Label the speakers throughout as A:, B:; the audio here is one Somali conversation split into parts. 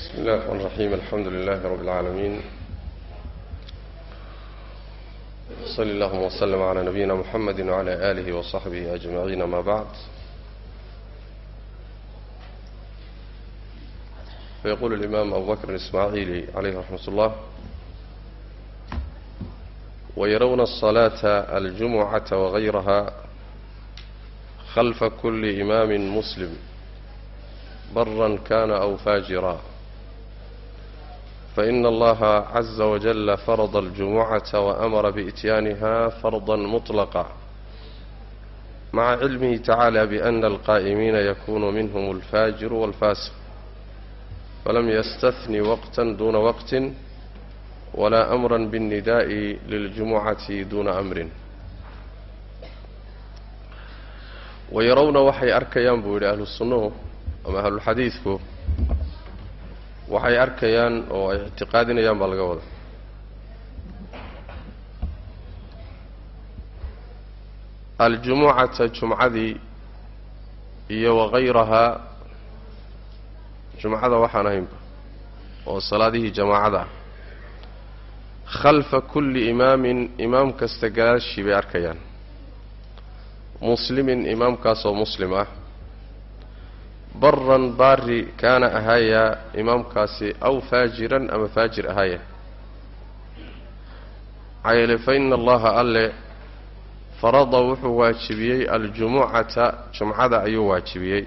A: بسم الله الرحمن الرحيم الحمد لله رب العالمين صل اللهم وسلم على نبينا محمد وعلى آله وصحبه أجمعين ما بعد فيقول الإمام أبو بكر الإسماعيلي عليه رحمة الله ويرون الصلاة الجمعة وغيرها خلف كل إمام مسلم برا كان أو فاجرا فإن الله عز وجل فرض الجمعة وأمر بإتيانها فرضا مطلقا مع علمه تعالى بأن القائمين يكون منهم الفاجر والفاسق فلم يستثن وقتا دون وقت ولا أمرا بالنداء للجمعة دون أمر ويرون waxay arkayaan buu yidhi ahlu sunnuhu ama ahlulxadiidku waxay arkayaan oo ay ictiqaadinayaan baa laga wada aljumucata jumcadii iyo wakayrahaa jumcada waxaan ahaynba oo salaadihii jamaacada ah. Khalfa kulli imaamin imaam kasta gadaashii bay arkayaan. Muslimin imaamkaasoo muslim ah baran baari kaana ahaayaa imaamkaasi aw faajiran ama faajir ahaaya. Maxaa yeelay fa ina allaha alle farada wuxuu waajibiyey aljumucata jumcada ayuu waajibiyey.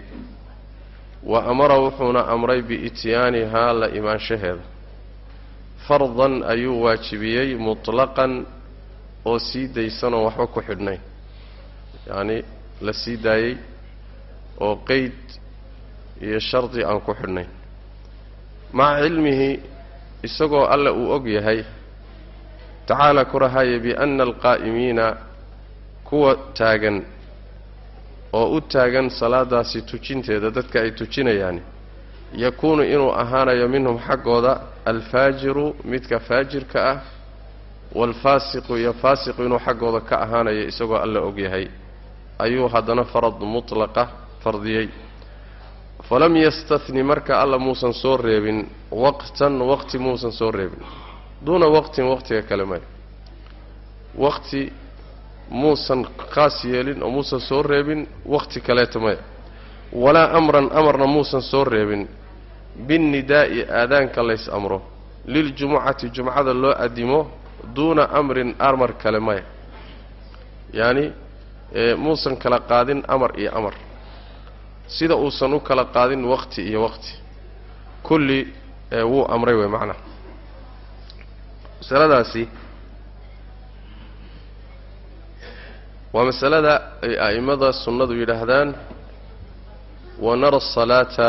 A: Wa amara wuxuuna amray biityaanihaa la imaanshaheeda. Fardan ayuu waajibiyey mutlaqan oo sii daysanoo waxba ku xidhnayn yacni la sii daayey oo qeyd iyo shardi aan ku xidhnayn maca cilmihi isagoo alle uu og yahay tacaala ku bianna alqaa'imiina kuwa taagan oo u taagan salaadaasi tujinteeda dadka ay tujinayaani yakuunu inuu ahaanayo minhum xaggooda alfaajiru midka faajirka ah waalfaasiqu iyo faasiqu inuu xaggooda ka ahaanayo isagoo alle og yahay. Ayuu haddana farad mutlaqa fardiyey falam yastahni marka alla muusan soo reebin waqtan waqti muusan soo reebin. Duuna waqtin waqtiga kale maya waqti muusan khaas yeelin oo muusan soo reebin waqti kaleeta maya walaa amran amarna muusan soo reebin. Binnidaa'i aadaanka lays amro. Liljumucati jumcada loo adimo duuna amrin amar kale maya yacni muusan kala qaadin amar iyo amar sida uusan u kala qaadin waqti iyo waqti. Kulli wuu amray wey macnaha masaladaasi waa masalada ay a'immada sunnadu yidhaahdaan wanara asalaata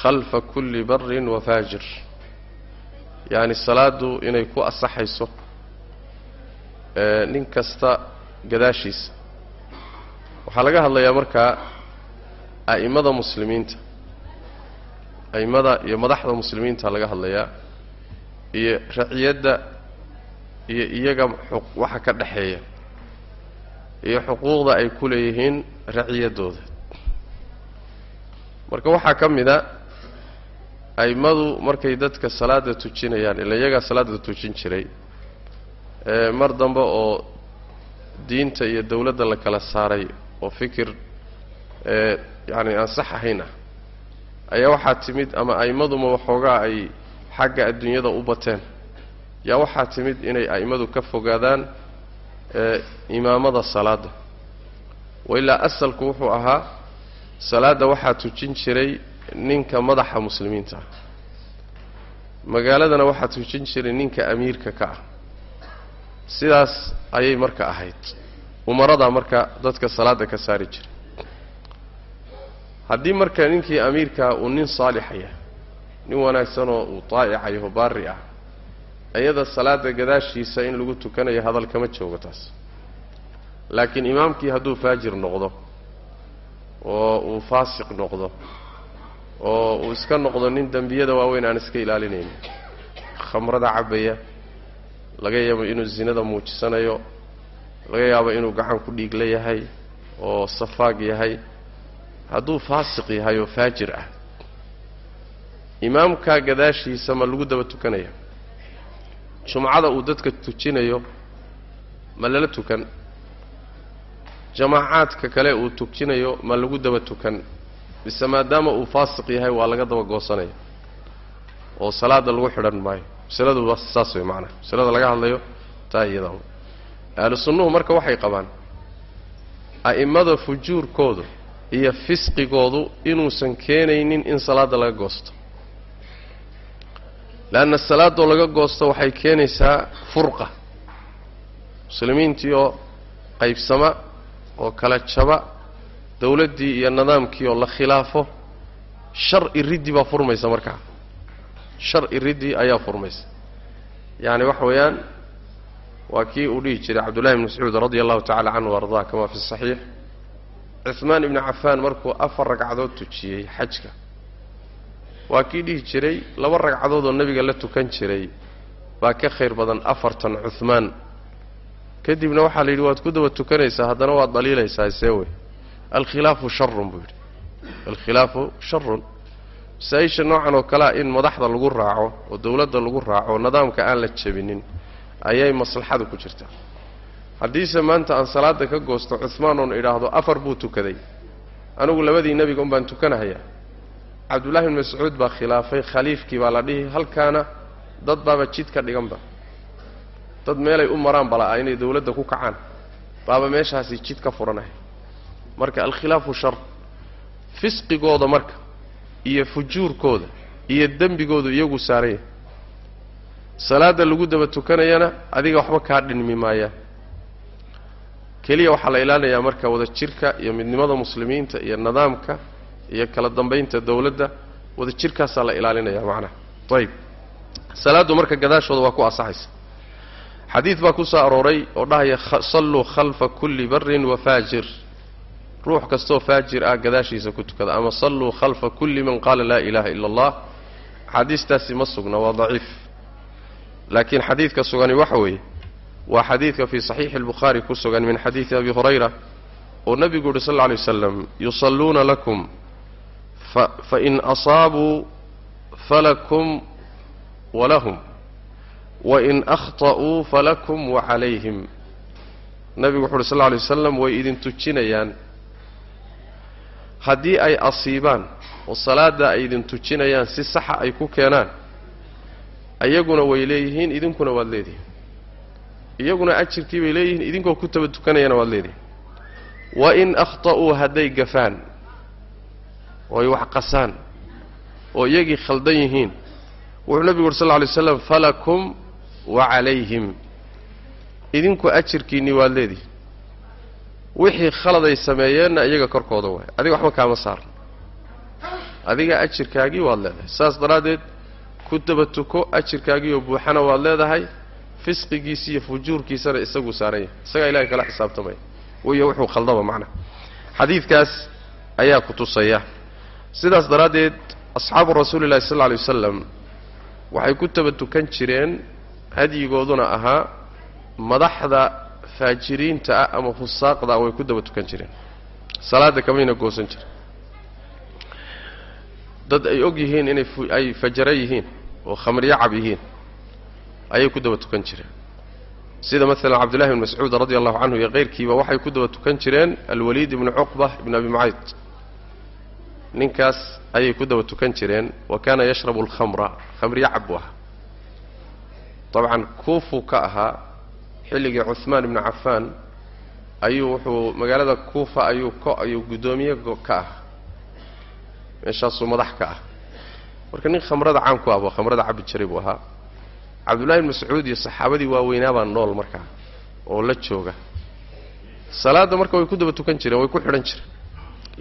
A: khalfa kulli barin wa faajir. Yacni salaaddu inay ku asaxayso nin kasta gadaashiisa waxaa laga hadlayaa markaa a'immada muslimiinta a'immada iyo madaxda muslimiinta laga hadlayaa iyo raciyadda iyo iyaga waxa ka dhexeeya iyo xuquuqda ay ku leeyihiin raciyaddooda marka waxaa ka mid a a'immadu markay dadka salaada tujinayaan ila iyagaa salaada tujin jiray mar dambe oo diinta iyo dawladda la kala saaray oo fikir yacni aan sax ahayn ah. Ayaa waxaa timid ama a'immaduma waxoogaa ay xagga adduunyada u bateen. Yaa waxaa timid inay a'immadu ka fogaadaan imaamada salaadda. Wa ilaa asalku wuxuu ahaa salaadda waxaa tujin jiray ninka madaxa muslimiinta ah. Magaaladana waxaa tujin jiray ninka amiirka ka ah. Sidaas ayay marka ahayd. Umaradaa marka dadka salaadda ka saari jiray haddii marka ninkii amiirkaa uu nin saalixaya nin wanaagsanoo uu daa'icayaho baari ah iyada salaadda gadaashiisa in lagu tukanayo hadal kama joogo taas. Laakiin imaamkii hadduu faajir noqdo oo uu faasiq noqdo oo uu iska noqdo nin dembiyada waaweyn aan iska ilaalinaynin khamrada cabbaya laga yaabo inuu zinada muujisanayo laga yaabo inuu gacan ku dhiig la yahay oo safaag yahay hadduu faasiq yahay oo faajir ah imaamkaa gadaashiisa ma lagu daba tukanaya jumcada uu dadka tujinayo ma lala tukan. Jamaacaadka kale uu tujinayo ma lagu daba tukan. Mise maadaama uu faasiq yahay waa laga daba goosanaya oo salaada lagu xidhan maayo. Masaladu saas wey macanaha masalada laga hadlayo taa iyada ahlu sunnuhu marka waxay qabaan a'immada fujuurkoodu iyo fisqigoodu inuusan keenaynin in salaadda laga goosto. Leanna salaadoo laga goosto waxay keenaysaa furqa. Muslimiintii oo qaybsama oo kala jaba dawladdii iyo nidaamkii oo la khilaafo shar iriddi baa furmaysa markaa shar iriddi ayaa furmaysa. Yacni waxa weeyaan waa kii uu dhihi jiray cabdullahi bn mascuud radia allahu tacala canhu ardaa kama fi saxiix cuhmaan ibnu cafaan markuu afar ragcadood tujiyey xajka. Waa kii dhihi jiray laba ragcadood oo nebiga la tukan jiray. Baa ka khayr badan afartan cuhmaan kadibna waxaa la yidhi waad ku daba tukanaysaa haddana waad dhaliilaysaa see wey alkhilaafu sharun buu yidhi. Alkhilaafu sharun masaa-isha noocan oo kalea in madaxda lagu raaco oo dawladda lagu raaco oo nidaamka aan la jebinin ayay maslaxadu ku jirtaa haddiise maanta aan salaada ka goosto cuhmaan oon idhaahdo afar buu tukaday. Anigu labadii nebiga un baan tukanahayaa. Cabdullahi bn mascuud baa khilaafay khaliifkii baa la dhihi halkaana dad baaba jid ka dhiganba dad meelay u maraan balaa inay dawladda ku kacaan. Baaba meeshaasi jid ka furanahay. Marka alkhilaafu shar fisqigooda marka iyo fujuurkooda iyo dembigoodu iyagu saaran yahay salaadda lagu daba tukanayana adiga waxba kaa dhinmi maayaan keliya waxaa la ilaalinayaa marka wada jirka iyo midnimada muslimiinta iyo nidaamka iyo kala dambaynta dawladda wada jirkaasaa la ilaalinaya macnaha. Ayib. Salaaddu marka gadaashooda waa ku asaxaysa xadiid baa ku soo arooray oo dhahaya salluu khalfa kulli barin wa faajir. Ruux kastoo faajir ah gadaashiisa ku tukada ama salluu khalfa kulli man qaala laa ilaaha ila allah. Axaadiistaasi ma sugna waa daciif. Laakiin xadiidka sugani waxa weeye waa xadiidka fii saxiixi albukhaari ku sugan min xadiidi abi hurayra oo nebigu yuhi sal lla alay waslam yusalluuna lakum fain asaabuu falakum walahum wain akhta'uu falakum wacalayhim nebigu wuxu uhi sal lla alay waslam way idin tujinayaan. Haddii ay asiibaan oo salaadda ay idin tujinayaan si saxa ay ku keenaan iyaguna way leeyihiin idinkuna waad leedihiin iyaguna ajirkii bay leeyihiin idinkoo ku taba tukanayana waad leedihiin. Wa in akhta'uu hadday gafaan oo ay wax qasaan oo iyagii khaldan yihiin wuxuu nebigu uhi sal lla alay slam falakum wa calayhim idinku ajirkiinnii waad leedihiin. Wixii khaladay sameeyeenna iyaga korkooda waay. Adiga waxba kaama saarna adiga ajirkaagii waad leedahay. Saas daraaddeed ku daba tuko ajirkaagiioo buuxana waad leedahay fisqigiisi iyo fujuurkiisana isaguu saaran yahay. Isagaa ilahay kala xisaabtamaya wiyo wuxuu khaldaba macnaha xadiidkaas ayaa ku tusaya. Sidaas daraaddeed asxaabu rasuuli llahi sal lla alay wasalam waxay ku taba tukan jireen hadyigooduna ahaa madaxda faajiriinta ah ama fusaaqda ah way ku daba tukan jireen. Salaadda kamayna goosan jiren dad ay og yihiin inay ay fajara yihiin oo khamriyacab yihiin ayay ku daba tukan jireen. Sida maalan cabdullahi bn mascuud radi allahu canhu iyo keyrkiiba waxay ku daba tukan jireen alwaliid ibnu cuqba ibn abi mucayd ninkaas ayay ku daba tukan jireen wa kaana yashrabu alkhamra khamriyacab buu ahaa. Dabcan kuufuu ka ahaa xilligii cuhmaan ibnu cafaan ayuu wuxuu magaalada kuufa ayuu ko ayuu guddoomiye ka ah meeshaasuu madax ka ah marka nin khamrada caan ku ahbo khamrada cabbi jiray buu ahaa cabdullahi bn mascuud iyo saxaabadii waaweynaabaa nool markaa oo la jooga. Salaadda marka way ku daba tukan jireen way ku xidhan jireen.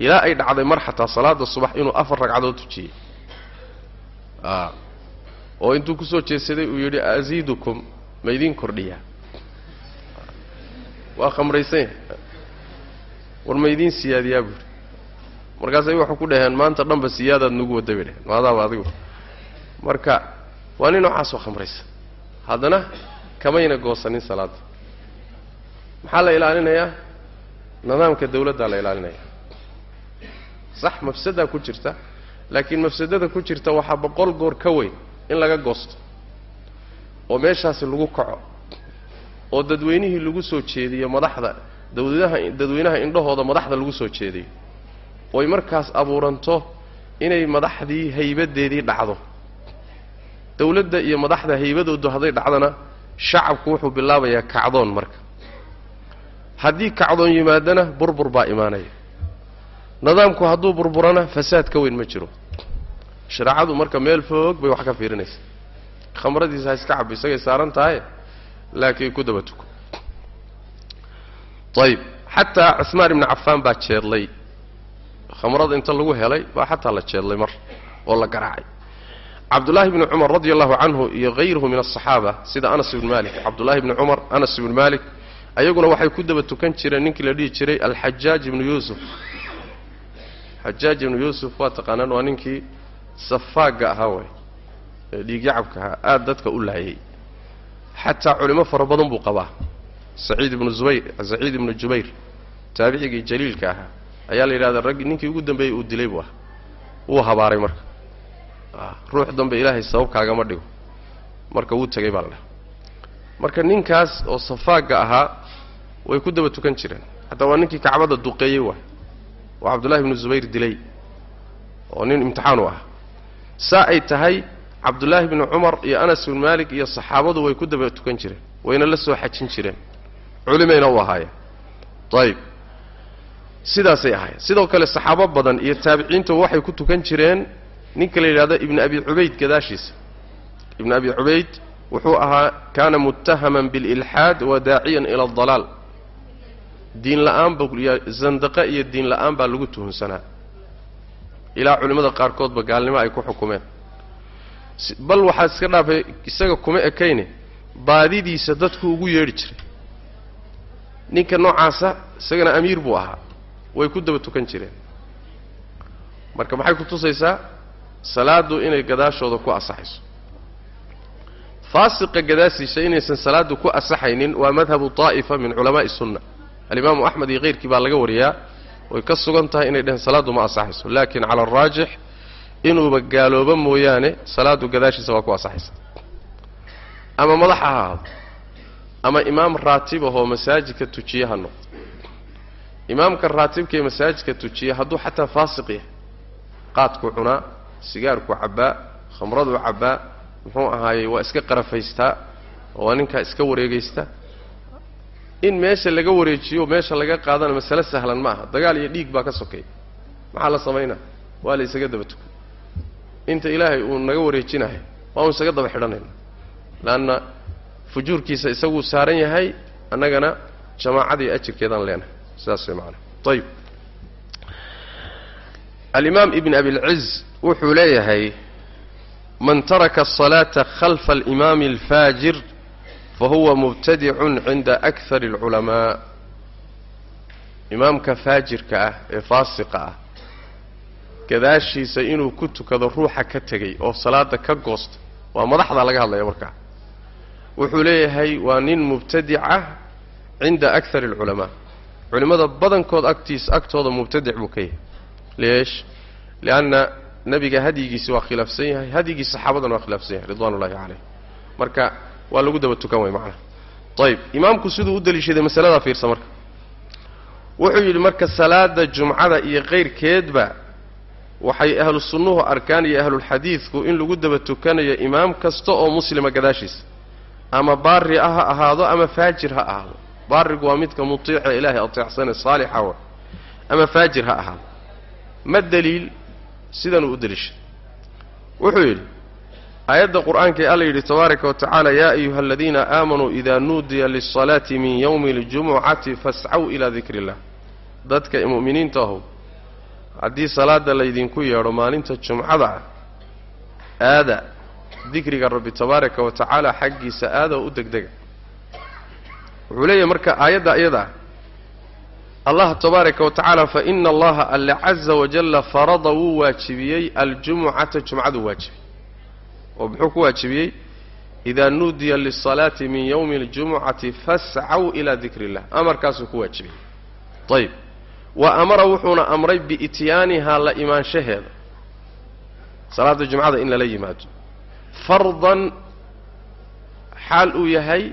A: Ilaa ay dhacday mar xataa salaada subax inuu afar ragcadood tujiyey. Oo intuu ku soo jeedsaday uu yidhi asiidukum ma idiin kordhiyaa waa khamraysan yahay war ma idiin siyaadiyaa buuhi markaasay waxay ku dhaheen maanta dhanba siyaadaad nagu wadda bay maadaaba adigu. Marka waa nin noocaasoo khamraysan haddana kamayna goosanin salaadda. Maxaa la ilaalinayaa nidaamka dawladdaa la ilaalinaya. Sax mafsadaa ku jirta laakiin mafsadada ku jirta waxaa boqol goor ka weyn in laga goosto oo meeshaasi lagu kaco oo dadweynihii lagu soo jeediyo madaxda dawladaha dadweynaha indhahooda madaxda lagu soo jeediyo. Oy markaas abuuranto inay madaxdii haybadeedii dhacdo dawladda iyo madaxda haybadoodu hadday dhacdana shacabku wuxuu bilaabayaa kacdoon marka. Haddii kacdoon yimaadana burbur baa imaanaya. Nidaamku hadduu burburana fasaad ka weyn ma jiro. Shareecadu marka meel foog bay wax ka fiirinaysa. Khamradiisa ha iska cabo isagay saaran tahay laakiin ku daba tuko. Ayib xataa cusmaan ibnu cafaan baa jeedlay. Khamrada inta lagu helay baa xataa la jeedlay mar oo la garaacay cabdullaahi bni cumar radi allahu canhu iyo hayruhu min asaxaaba sida anas ibnu malik. Cabdullaahi bni cumar anas ibnu malik. Ayaguna waxay ku daba tukan jireen ninkii la dhihi jiray alxajaaj ibnu yuusuf. Xajaaj ibnu yuusuf waa taqaanaan waa ninkii safaagga ahaa way ee dhiigyacabka ahaa aada dadka u laayay. Xataa culimo fara badan buu qabaa. Saciid ibnu zubayr saciid ibnu jubayr taabicigii jaliilka ahaa. Ayaa la yidhahdaa raggi ninkii ugu dambeeyey uu dilay buu ah wuu habaaray marka ruux dambe ilaahay sabab kaagama dhigo. Marka wuu tegay baa la dhaha marka ninkaas oo safaagga ahaa way ku daba tukan jireen. Xataa waa ninkii kacbada duqeeyey waay. Oo cabdullahi ibnu zubayr dilay oo nin imtixaan u ah saa ay tahay cabdullaahi bni cumar iyo anas ibnu maalik iyo saxaabadu way ku daba tukan jireen wayna la soo xajin jireen. Culimayna u ahaayeen. Ayib sidaasay ahaayeen. Sidoo kale saxaabo badan iyo taabiciintu waxay ku tukan jireen ninka la yidhahdo ibnu abi cubayd gadaashiisa. Ibnu abi cubayd wuxuu ahaa kaana muttahaman bililxaad wa daaciyan ila adalaal diin la'aan ba zandaqa iyo diin la'aan baa lagu tuhunsanaa. Ilaa culimmada qaarkoodba gaalnimo ay ku xukumeen. Bal waxaa iska dhaafay isaga kuma ekayne baadidiisa dadku ugu yeedhi jiray. Ninka noocaasa isagana amiir buu ahaa. Way ku daba tukan jireen. Marka maxay ku tusaysaa salaaddu inay gadaashooda ku asaxayso. Faasiqa gadaasiisa inaysan salaaddu ku asaxaynin waa madhabu taa'ifa min culamaa'i sunna. Alimaamu axmed iyo keyrkii baa laga wariyaa way ka sugan tahay inay dheheen salaaddu ma asaxayso laakiin cala araajix inuuba gaalooba mooyaane salaaddu gadaashiisa waa ku asaxaysa. Ama madax ha ahaado ama imaam raatib ahoo masaajidka tujiye ha noqdo. Imaamka raatibka ee masaajidka tujiya hadduu xataa faasiq yahay qaadkuu cunaa sigaarkuu cabbaa khamraduu cabbaa muxuu ahaayey waa iska qarafaystaa waa ninkaa iska wareegaysta. In meesha laga wareejiyo meesha laga qaadana masale sahlan ma aha dagaal iyo dhiig baa ka sokeeya maxaa la samaynaa waa la isaga daba tukan inta ilaahay uu naga wareejinahay waanu isaga daba xidhanayna leanna fujuurkiisa isaguu saaran yahay annagana jamaacadii ajirkeedaan leenahay. Sidaas way macana ayib alimaam ibn abilciz wuxuu leeyahay man taraka الصalaata khalfa alimaami alfaajir fahuwa mubtadicun cinda akar اlculamaa imaamka faajirka ah ee faasiqa ah gadaashiisa inuu ku tukado ruuxa ka tegay oo salaada ka goosta waa madaxda laga hadlaya markaa wuxuu leeyahay waa nin mubtadic ah cinda akar اlculamaa culimmada badankood agtiisa agtooda mubtadic buu ka yahay leesh lianna nebiga hadyigiisi waa khilaafsan yahay. Hadyigii saxaabadana waa khilaafsan yahay ridwan ullahi marka waa lagu daba tukan way macnaha ayib imaamku siduu u daliishaday masaladaa fiirsa marka. Wuxuu yidhi marka salaada jumcada iyo kayrkeedba waxay ahlu sunnuhu arkaan iyo ahlulxadiidku in lagu daba tukanayo imaam kasta oo muslima gadaashiisa. Ama baari ah ha ahaado ama faajir ha ahaado. Baarigu waa midka mutiica ilaahay ateecsane saalixa wa ama faajir ha ahaado. Ma daliil sidanuu u deliishay. Wuxuu yidhi aayadda qur'aanka ee alla yidhi tabaaraka wa yaa ayuha aladiina aamanuu idaa nuudiya lisalaati min yowmi اljumucati fascaw ilaa dikri illah dadka mu'miniinta ahow haddii salaada laydinku yeedho maalinta jumcada ah aada dikriga rabbi tabaaraka wa tacaala xaggiisa aada oo u degdega. Wuxuu leeyahay marka aayadda iyada ah allah tabaaraka wa tacaala fa ina allaha alle caza wajalla farada wuu waajibiyey aljumucata jumcaduu waajibiyey oo muxuu ku waajibiyey? Idaa nuudiya lisalaati min yowmi اljumucati fascaw ilaa dikri illah amarkaasuu ku waajibiyey. Ayib wa amara wuxuuna amray biityaanihaa la imaanshaheeda. Salaada jumcada in lala yimaado. Fardan xaal uu yahay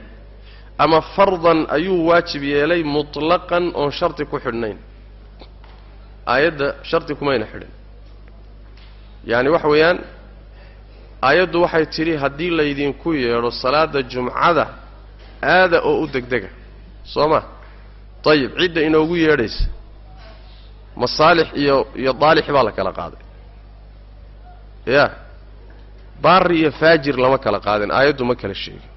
A: ama fardan ayuu waajib yeelay mutlaqan oon shardi ku xidhnayn. Aayadda shardi kumayna xidhin. Yacani waxa weeyaan aayaddu waxay tidhi haddii laydinku yeedho salaada jumcada aada oo u degdega. Soo ma? Dayib cidda inoogu yeedhaysa. Masaalix iyo iyo daalix baa la kala qaaday. Ya baari iyo faajir lama kala qaadin aayaddu ma kala sheegin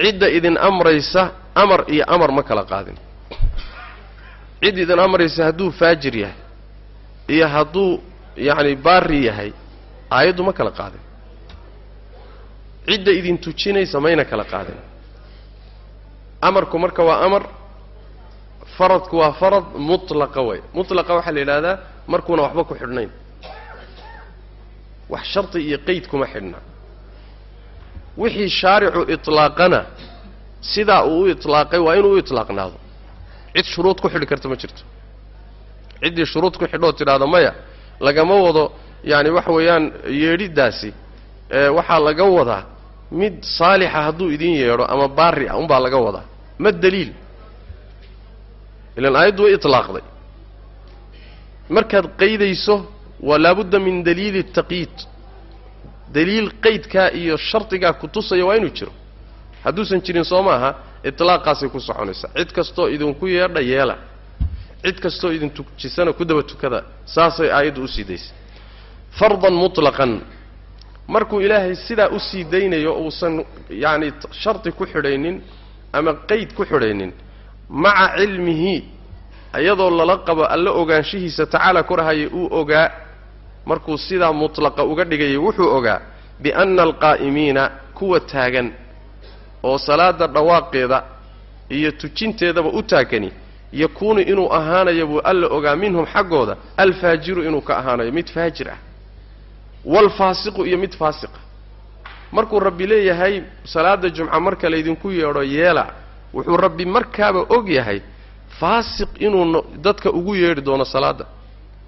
A: cidda idin amraysa amar iyo amar ma kala qaadin. Cid idin amraysa hadduu faajir yahay iyo hadduu yacni baari yahay aayaddu ma kala qaadin. Cidda idin tujinaysa mayna kala qaadin. Amarku marka waa amar faradku waa farad mutlaqa way. Mutlaqa waxaa la yidhahdaa markuuna waxba ku xidhnayn. Wax shardi iyo qeyd kuma xidhna wixii shaaricu itlaaqana sidaa uu u itlaaqay waa inuu u itlaaqnaado. Cid shuruud ku xidhi karta ma jirto. Ciddii shuruud ku xidhoo tidhaahda maya lagama wado yaani waxa weeyaan yeedhiddaasi ee waxaa laga wadaa mid saalixa hadduu idin yeedho ama baari ah unbaa laga wadaa. Ma daliil. Ilaan aayaddu way itlaaqday. Markaad qaydayso waa laabudda min daliili taqyiid daliil qaydkaa iyo shardigaa ku tusaya waa inuu jiro. Hadduusan jirin soo maaha itlaaqaasay ku soconaysaa cid kastoo idinku yeedha yeela. Cid kastoo idin tujisana ku daba tukada saasay aayaddu u sii daysay. Fardan mutlaqan. Markuu ilaahay sidaa u sii daynayo uusan yacni shardi ku xidhaynin ama qeyd ku xidhaynin maca cilmihi iyadoo lala qabo alla ogaanshihiisa tacaala korahaya uu ogaa markuu sidaa mutlaqa uga dhigayay wuxuu ogaa bianna alqaa'imiina kuwa taagan oo salaada dhawaaqeeda iyo tujinteedaba u taagani yakuunu inuu ahaanayo buu alla ogaa minhum xaggooda alfaajiru inuu ka ahaanayo mid faajir ah waalfaasiqu iyo mid faasiqa markuu rabbi leeyahay salaada jumca marka laydinku yeedho yeela wuxuu rabbi markaaba og yahay faasiq inuu dadka ugu yeedhi doono salaadda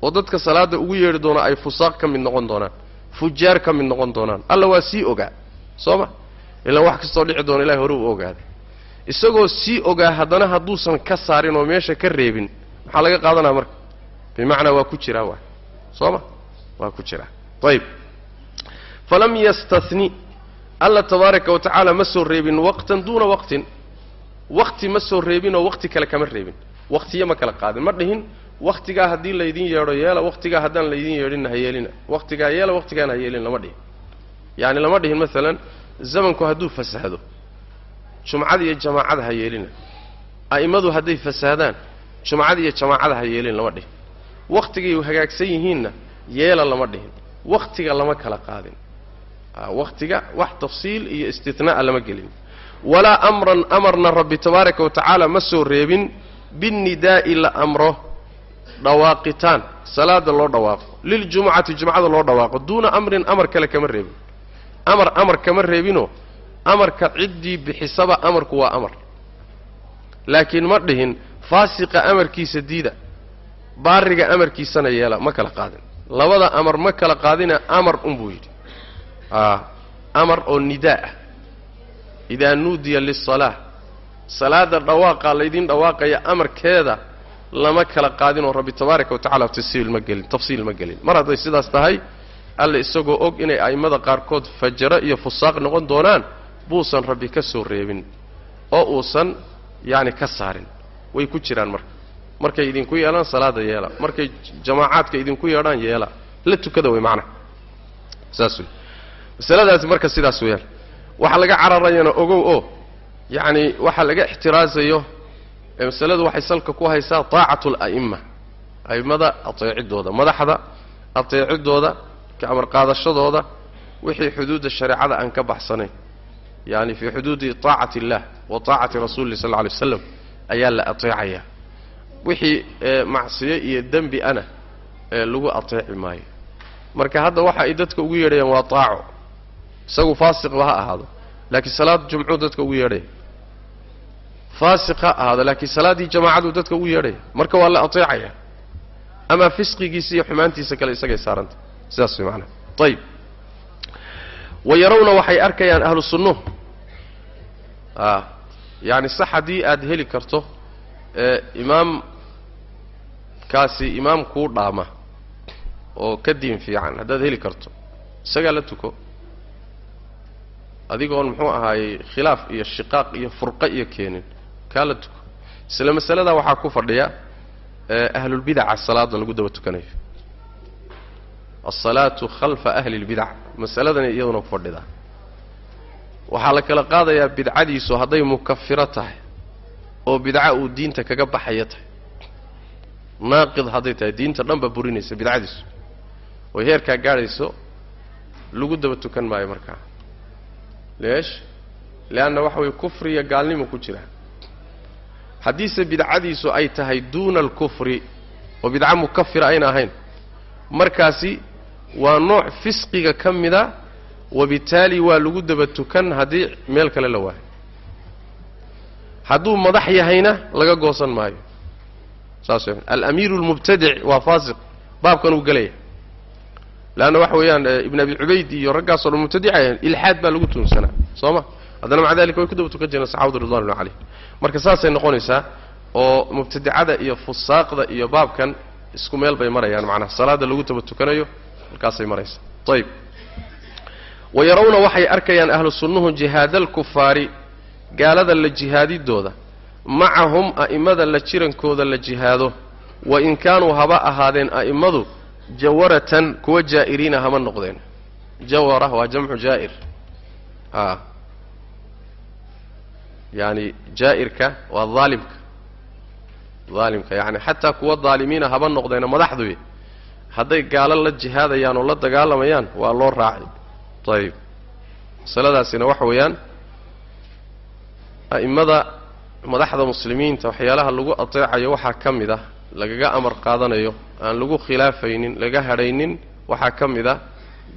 A: oo dadka salaadda ugu yeedhi doono ay fusaaq ka mid noqon doonaan fujaar ka mid noqon doonaan. Alla waa sii ogaa soo ma ilaa wax kastoo dhici doona ilahay hore uu ogaaday isagoo sii ogaa haddana hadduusan ka saarin oo meesha ka reebin maxaa laga qaadanaya marka? Bimacnaa waa ku jiraa waa. Soo ma waa ku jiraa. Ayib falam yastani alla tabaaraka wa tacaala ma soo reebin waqtan duuna waqtin. Wakti ma soo reebinoo wakti kale kama reebin. Waktiyo ma kala qaadin. Ma dhihin waktigaa haddii laydin yeedho yeela waktigaa haddaan laydin yeedhinna ha yeelina. Waktigaa yeela waktigaana ha yeelina lama dhihin. Yacni lama dhihin maalan zamanku hadduu fasahdo jumcada iyo jamaacada ha yeelina. A'immadu hadday fasahdaan jumcada iyo jamaacada ha yeelin lama dhihin. Waktigay hagaagsan yihiinna yeela lama dhihin. Waktiga lama kala qaadin. Waktiga wax tafsiil iyo istitnaa'a lama gelin. Walaa amran amarna rabbi tabaaraka wa tacaala ma soo reebin. Binnidaa'i la amro dhawaaqitaan salaada loo dhawaaqo liljumucati jumcada loo dhawaaqo duuna amrin amar kale kama reebin. Amar amar kama reebinoo amarka ciddii bixisaba amarku waa amar. Laakiin ma dhihin faasiqa amarkiisa diida baariga amarkiisana yeela ma kala qaadin. Labada amar ma kala qaadina amar unbuu yidhi. Amar oo nidaa ah. Idaa nuudiya lisalaa salaada dhawaaqaa laydin dhawaaqaya amarkeeda lama kala qaadinoo rabbi tabaaraka wa tacala tafsiil ma gelin tafsiil ma gelin. Mar hadday sidaas tahay alle isagoo og inay a'immada qaarkood fajaro iyo fusaaq noqon doonaan buusan rabbi ka soo reebin oo uusan yacni ka saarin. Way ku jiraan marka. Markay idinku yeelaan salaada yeela. Markay jamaacaadka idinku yeedhaan yeela. La tukada wey macnaha saas wey masaladaasi marka sidaas weeyaan. Waxaa laga cararayana ogow oo yacni waxaa laga ixtiraasayo ee masaladu waxay salka ku haysaa taacatu ala'imma a'immada ateecidooda madaxda ateecidooda ka amar qaadashadooda wixii xuduudda shareecada aan ka baxsanayn. Yacni fii xuduudi taacati illah wa taacati rasuuli sal alla alay waslam ayaa la ateecayaa wixii macsiyo iyo dembi ana ee lagu ateeci maayo. Marka hadda waxa ay dadka ugu yeedhayaan waa taaco isagu faasiqba ha ahaado. Laakiin salaad jumcuu dadka ugu yeedhaya faasiq ha ahaado laakiin salaaddii jamaacaduu dadka ugu yeedhaya marka waa la ateecaya. Ama fisqigiisa iyo xumaantiisa kale isagay saarantah sidaas way macanaha ayib wa yarawna waxay arkayaan ahlu sunnuhu a yacni sax haddii aad heli karto ee imaam kaasi imaam kuu dhaama oo ka diin fiican haddaad heli karto isagaa la tuko. Adigoon muxuu ahaayey khilaaf iyo shiqaaq iyo furqo iyo keenin kaa la tuko. Isla masaladaa waxaa ku fadhiya ahlulbidaca salaada lagu daba tukanayo. Alsalaatu khalfa ahli lbidac masaladani iyaduna ku fadhidaa waxaa la kala qaadayaa bidcadiisu hadday mukafiro tahay oo bidca uu diinta kaga baxaya tahay. Naaqid hadday tahay diinta dhan baa burinaysa bidcadiisu. Oy heerkaa gaadhayso lagu daba tukan maayo markaa. Leesh leanna waxa weye kufriya gaalnimo ku jira haddiise bidcadiisu ay tahay duuna alkufri oo bidca mukafira ayna ahayn. Markaasi waa nooc fisqiga ka mida wabitaali waa lagu daba tukan haddii meel kale la waayo. Hadduu madax yahayna laga goosan maayo. Saas alamiiru almubtadic waa faasiq baabkan uu gelaya leanna waxa weeyaan ibn abi cubayd iyo raggaasoo dhan mubtadicayan ilxaad baa lagu tuunsanaa soo ma haddana maca dalika way ku daba tukan jireen saxabadu ridwanullah calayhim marka saasay noqonaysaa oo mubtadicada iyo fusaaqda iyo baabkan isku meel bay marayaan macnaha salaada lagu daba tukanayo halkaasay maraysaa. Ayib wa yarawna waxay arkayaan ahlu sunnuhu jihaadalkufaari gaalada la jihaadidooda macahum a'immada la jirankooda la jihaado. Wa in kaanuu haba ahaadeen a'immadu jawaratan kuwa jaa'iriina hama noqdeen. Jawara waa jamcu jaa'ir a yaani jaa'irka waa daalimka daalimka yacni xataa kuwa daalimiina haba noqdeena madaxduy hadday gaalo la jihaadayaan oo la dagaalamayaan waa loo raacay. Ayib masaladaasina waxa weeyaan a'immada madaxda muslimiinta waxyaalaha lagu ateecayo waxaa ka mid ah lagaga amar qaadanayo aan lagu khilaafaynin laga hadhaynin waxaa ka mid ah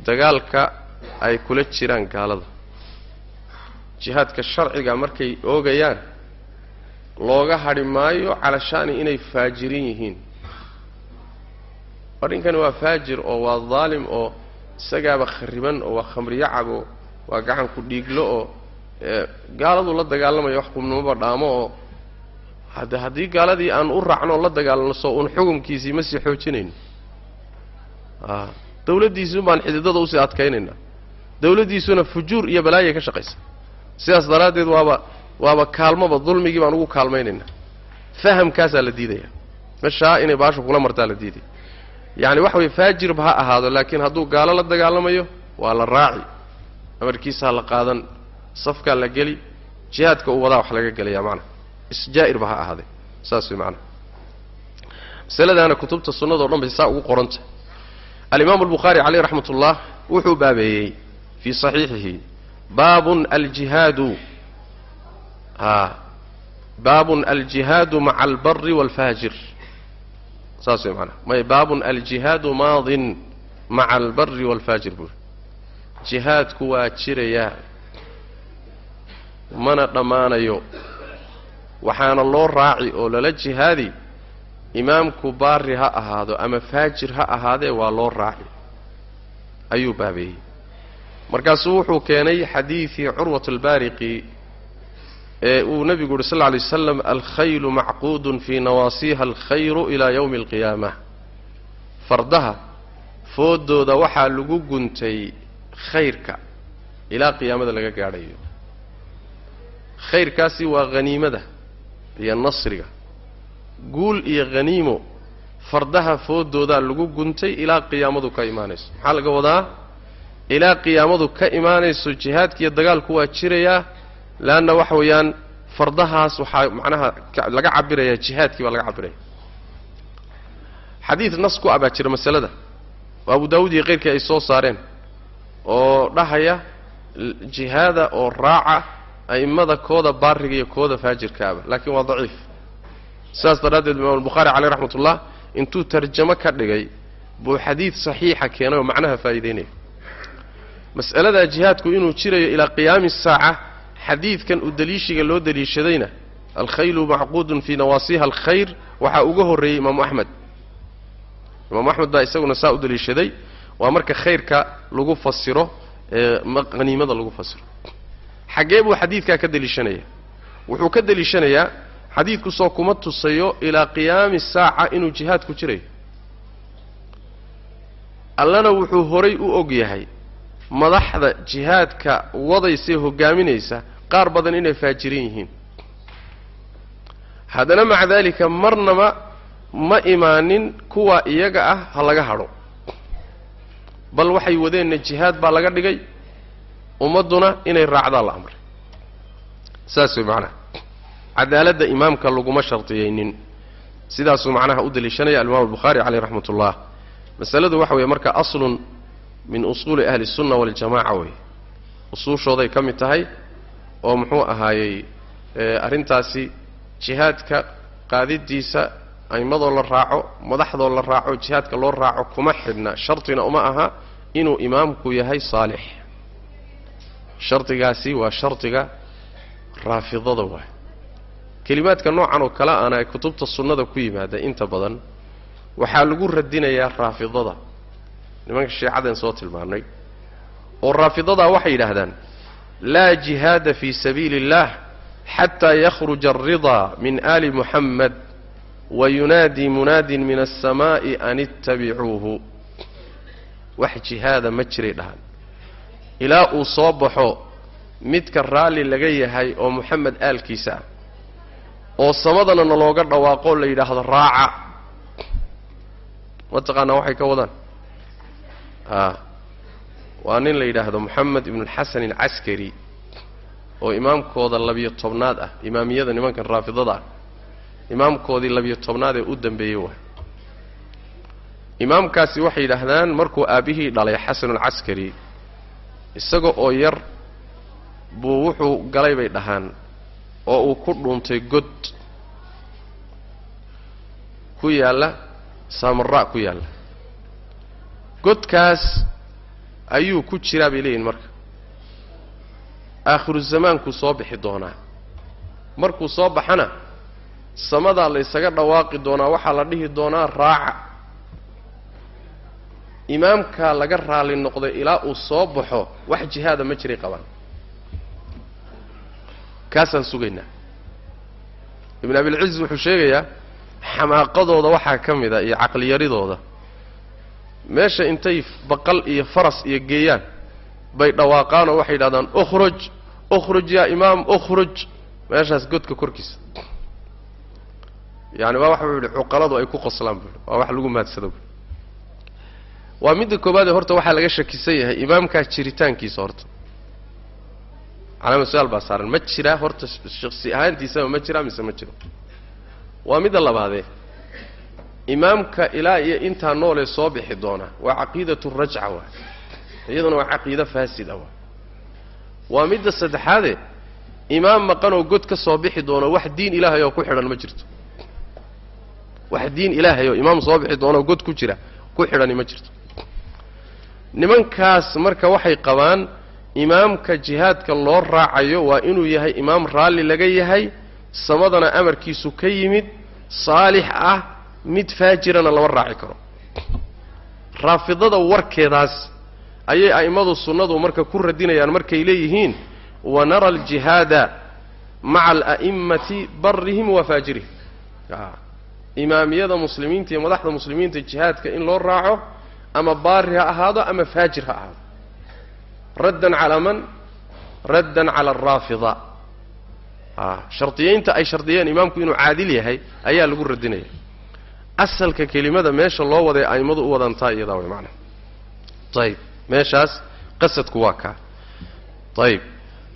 A: dagaalka ay kula jiraan gaalada jihaadka sharciga markay oogayaan looga hadhi maayo calashaani inay faajirin yihiin. Arrinkani waa faajir oo waa daalim oo isagaaba khariban oo waa khamriyacab oo waa gacan ku dhiiglo oo gaaladu la dagaalamaya wax qubnimoba dhaamo oo hadde haddii gaaladii aan u raacno la dagaalano soo uun xukumkiisii ma sii xoojinayno. A dawladdiisuun baan xididada u sii adkaynaynaa dawladdiisuna fujuur iyo balaayay ka shaqaysa sidaas daraaddeed waaba waaba kaalmoba dulmigii baan ugu kaalmaynaynaa. Fahamkaasaa la diidaya. Meshaa inay baasha kula martaa la diidaya. Yacni waxa weye faajirba ha ahaado laakiin hadduu gaalo la dagaalamayo waa la raaci. Amarkiisa ha la qaadan safkaa la geli jihaadka uu wadaa wax laga gelaya macnaha isjaa'irba ha ahaadee. Saas way macnaha masaladaana kutubta sunnado dhan bay saa ugu qoranta. Alimaamu albukhaari caleyh raxmat ullah wuxuu baabeeyey fii saxiixihi baabun aljihaadu. A baabun aljihaadu maca albari waalfaajir saas way macnaha may baabun aljihaadu maadin maca albari waalfaajir buuri jihaadku waa jirayaa mana dhammaanayo. Waxaana loo raaci oo lala jihaadi imaamku baari ha ahaado ama faajir ha ahaadee waa loo raaci. Ayuu baabeeyey markaasuu wuxuu keenay xadiidii curwat albaariqi ee uu nebigu uhi sal lla alay wasaslam alkhaylu macquudun fii nawaasiha alkhayru ilaa yowmi alqiyaama fardaha foodooda waxaa lagu guntay khayrka ilaa qiyaamada laga gaadhayo. Khayrkaasi waa haniimada iyo nasriga. Guul iyo haniimo fardaha foodoodaa lagu guntay ilaa qiyaamadu ka imaanayso. Maxaa laga wadaa ilaa qiyaamadu ka imaanayso jihaadka iyo dagaalku waa jirayaa leanna waxa weeyaan fardahaas waxaa macnaha laga cabirayaa jihaadkii baa laga cabiraya xadiid nas ku ah baa jira masalada. Oo abu daawud iyo keyrkii ay soo saareen oo dhahaya jihaada oo raaca a'immada kooda baariga iyo kooda faajirkaaba laakiin waa daciif. Sidaas daraaddeed imaam albukhaari caleyh raxmat intuu tarjamo ka dhigay buu xadiid saxiixa keenay oo macnaha faa'iideynaya mas'aladaa jihaadku inuu jirayo ilaa qiyaami saaca xadiidkan uu daliishiga loo daliishadayna alkhaylu macquudun fii nawaasiha alkhayr waxaa uga horreeyey imaamu axmed. Imaam axmed baa isaguna saa u daliishaday waa marka khayrka lagu fasiro ee haniimada lagu fasiro. Xaggee buu xadiidkaa ka deliishanaya. Wuxuu ka deliishanayaa xadiidku soo kuma tusayo ilaa qiyaami saaca inuu jihaad ku jirayo. Allana wuxuu horay u og yahay madaxda jihaadka wadaysae hogaaminaysa qaar badan inay faajirin yihiin. Haddana maca daalika marnaba ma imaanin kuwa iyaga ah ha laga hadho. Bal waxay wadeenna jihaad baa laga dhigay ummadduna inay raacdaa la amray. Saas way macnaha. Cadaaladda imaamka laguma shardiyaynin sidaasuu macnaha u daliishanaya alimaam albukhaari caleyh raxmat ullah masaladu waxa weeye marka aslun min usuuli ahli الsunna waاljamaca wey usuushooday ka mid tahay oo muxuu ahaayey arrintaasi jihaadka qaadidiisa a'imadoo la raaco madaxdoo la raaco jihaadka loo raaco kuma xidhna shartina uma aha inuu imaamku yahay saalix shardigaasi waa shardiga raafidada waay kelimaadka noocan oo kale ana ee kutubta sunnada ku yimaada inta badan waxaa lagu radinayaa raafidada nimanka shiicadeen soo tilmaannay oo raafidadaa waxay yidhaahdaan laa jihaada fii sabiili اllah xataa yakhruja alridaa min ali muxamed wayunaadii munaadin min alsamaa'i an ittabicuuhu wax jihaada ma jiray dhahan ilaa uu soo baxo midka raalli laga yahay oo moxamed aalkiisa ah oo samadana nalooga dhawaaqoo la yidhaahdo raaca. Mataqaanaa waxay ka wadaan waa nin la yidhaahdo moxamed ibnualxasan alcaskari oo imaamkooda labiyo tobnaad ah imaamiyada nimankan raafidada ah imaamkoodii labiyo tobnaad ee u dambeeyey waay. Imaamkaasi waxay yidhaahdaan markuu aabbihii dhalay xasanulcaskari isaga oo yar buu wuxuu galay bay dhahaan oo uu ku dhuuntay god. Ku yaalla saamara ku yaalla godkaas ayuu ku jiraa bay leeyihiin marka. Aakhiru zamaankuu soo bixi doonaa. Markuu soo baxana samadaa la ysaga dhawaaqi doonaa waxaa la dhihi doonaa raaca. Imaamkaa laga raali noqday ilaa uu soo baxo wax jihaada ma jiray qabaan kaasaan sugaynaa. Ibn abilciz wuxuu sheegayaa xamaaqadooda waxaa ka mid a iyo caqliyaridooda meesha intay baqal iyo faras iyo geeyaan bay dhawaaqaan oo waxay yidhahdaan ukhruj ukhruj yaa imaam ukhruj. Meeshaas godka korkiisa. Yani waa waxa yihi cuqaladu ay ku qoslaan bui waa wax lagu maadsado bui waa midda koobaadee horta waxaa laga shakisan yahay imaamkaa jiritaankiisa horta. Calaamad su'aal baa saaran ma jiraa horta shaksi ahaantiisaba ma jiraa mise ma jiro? Waa midda labaadee imaamka ilaa iyo intaa noolee soo bixi doona waa caqiidatu rajca waa. Iyaduna waa caqiide faasida waa. Waa midda saddexaade imaam maqanoo god ka soo bixi doono wax diin ilaahay oo ku xidhan ma jirto. Wax diin ilaahay oo imaam soo bixi doonoo god ku jira ku xidhani ma jirto. Nimankaas marka waxay qabaan imaamka jihaadka loo raacayo waa inuu yahay imaam raalli laga yahay samadana amarkiisu ka yimid saalix ah mid faajirana lama raaci karo. Raafidada warkeedaas ayay a'immadu sunnadu marka ku radinayaan markay leeyihiin wanara aljihaada maca ala'immati barihim wa faajirihim. Imaamiyada muslimiinta iyo madaxda muslimiinta jihaadka in loo raaco ama baari ha ahaado ama faajir ha ahaado. Raddan calaa man? Raddan cala alraafida. Shardiyeynta ay shardiyeen imaamku inuu caadil yahay ayaa lagu radinaya asalka kelimada meesha loo waday a'immadu u wadantaa iyadaa way macnaha ayib meeshaas qasadku waa kaa ayib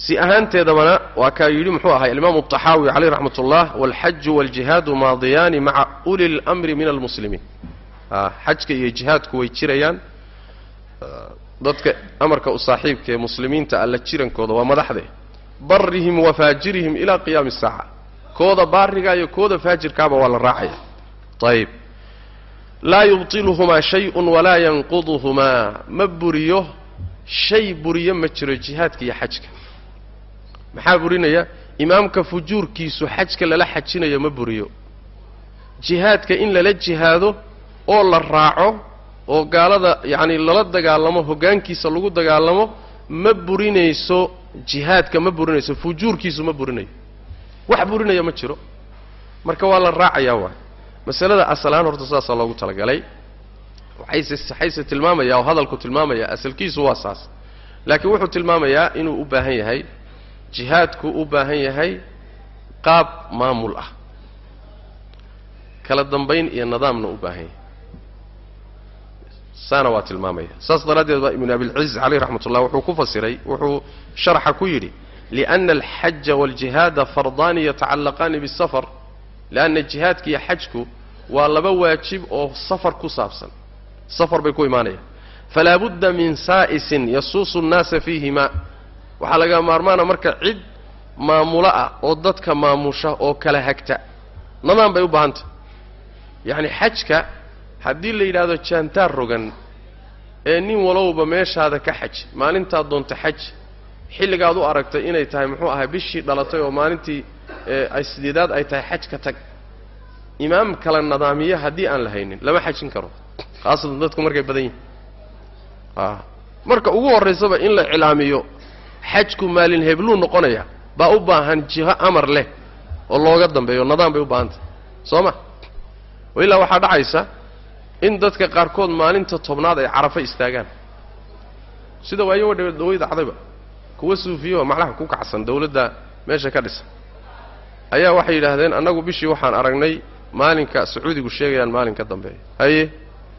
A: si ahaanteedabana waa kaa yidhi muxuu ahay alimaamu الطaxaawi caleyh raxmat ullah wاlxaju wاljihaadu maadiyaani maca uli اlmri min almuslimiin xajka iyo jihaadku way jirayaan dadka amarka u saaxiibka ee muslimiinta alla jirankooda waa madaxde barihim wa faajirihim ilaa qiyaami الsaaca kooda baariga iyo kooda faajirkaaba waa la raacaya ayib laa yubطiluhumaa shayءu walaa yanquduhumaa ma buriyo shay buriyo ma jiro jihaadka iyo xajka maxaa burinaya imaamka fujuurkiisu xajka lala xajinayo ma buriyo jihaadka in lala jihaado oo la raaco oo gaalada yacni lala dagaalamo hoggaankiisa lagu dagaalamo ma burinayso jihaadka ma burinayso fujuurkiisu ma burinayo wax burinaya ma jiro marka waa la raacayaa waay masalada asalahaan horta saasaa loogu talagalay. Waxayse tilmaamayaa oo hadalku tilmaamayaa asalkiisu waa saas. Laakiin wuxuu tilmaamayaa inuu u baahan yahay jihaadku u baahan yahay qaab maamul ah. Kala dambayn iyo nidaamna u baahan yahay. Saana waa tilmaamaya. Saas daraaddeed baa ibnu abilciz caleyh raxmatullah wuxuu ku fasiray wuxuu sharxa ku yidhi liana alxaja waaljihaada fardaani yatacallaqaani bisafar lana jihaadka iyo xajku waa laba waajib oo safar ku saabsan. Safar bay ku imaanayaan falaa budda min saa'isin yasuusu الnaasa fiihima. Waxaa laga maarmaana marka cid maamulo ah oo dadka maamusha oo kala hagta. Nadaan bay u baahantah yacni xajka haddii la yidhaahdo jaantaar rogan ee nin walowba meeshaada ka xaj maalintaad doonta xaj xilligaad u aragtay inay tahay muxuu ahay bishii dhalatay oo maalintii ay sideedaad ay tahay xaj ka tag imaam kala nadaamiye haddii aan la haynin lama xajin karo. Khaasatan dadku markay badan yihiin a marka ugu horraysaba in la cilaamiyo xajku maalin hebluu noqonaya baa u baahan jiho amar leh oo looga dambeeyo nadaan bay u baahantah soo ma? Ilaa waxaa dhacaysa in dadka qaarkood maalinta tobnaad ay carafo istaagaan. Sida waayo wadha daway dacdayba kuwa suufiye oo macnaha ku kacsan dawladda meesha ka dhisan. Ayaa waxay yidhaahdeen annagu bishii waxaan aragnay maalinka sacuudigu sheegayaan maalin ka dambeeya haye?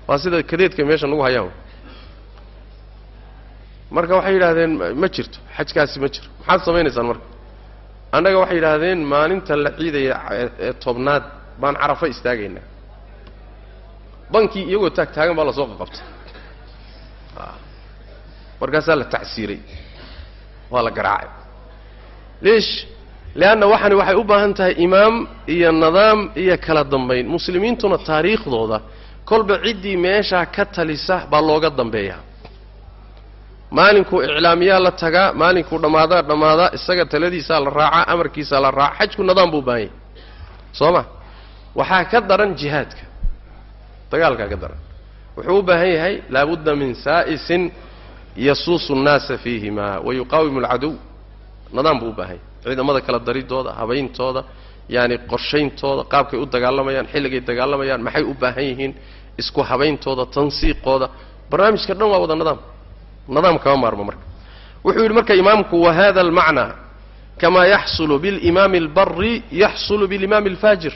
A: Waa sida kadeedka meesha nagu hayaan. Marka waxay yidhaahdeen ma jirto xajkaasi ma jiro. Maxaad samaynaysaan marka? Annaga waxay yidhaahdeen maalinta la ciidaya ee tobnaad baan carafo istaagaynaa. Bankii iyagoo taag taagan baa la soo qaqabtay markaasaa la tacsiiray. Waa la garaacay. Liish leanna waxani waxay u baahan tahay imaam iyo nidaam iyo kala dambayn muslimiintuna taariikhdooda kolba ciddii meeshaa ka talisa baa looga dambeeyaa maalinkuu iclaamiyaa la tagaa maalinkuu dhammaadaa dhammaadaa isaga taladiisaa la raacaa amarkiisaa la raacaa xajku nidaam buu baahan yahay soo ma waxaa ka daran jihaadka dagaalkaa ka daran wuxuu u baahan yahay laabudda min saa'isin yasuusu nnaasa fiihima wayuqaawimu alcadow nidaam buu u baahan yahay ciidamada kala daridooda habayntooda yaani qorshayntooda qaabkay u dagaalamayaan xilligay dagaalamayaan maxay u baahan yihiin isku habayntooda tansiiqooda barnaamijka dhan waa wada nidaam. Nidaam kama maarmo marka. Wuxuu yidhi marka imaamku wahada almacnaa kamaa yaxsulu bilimaami albari yaxsulu bilimaami alfaajir.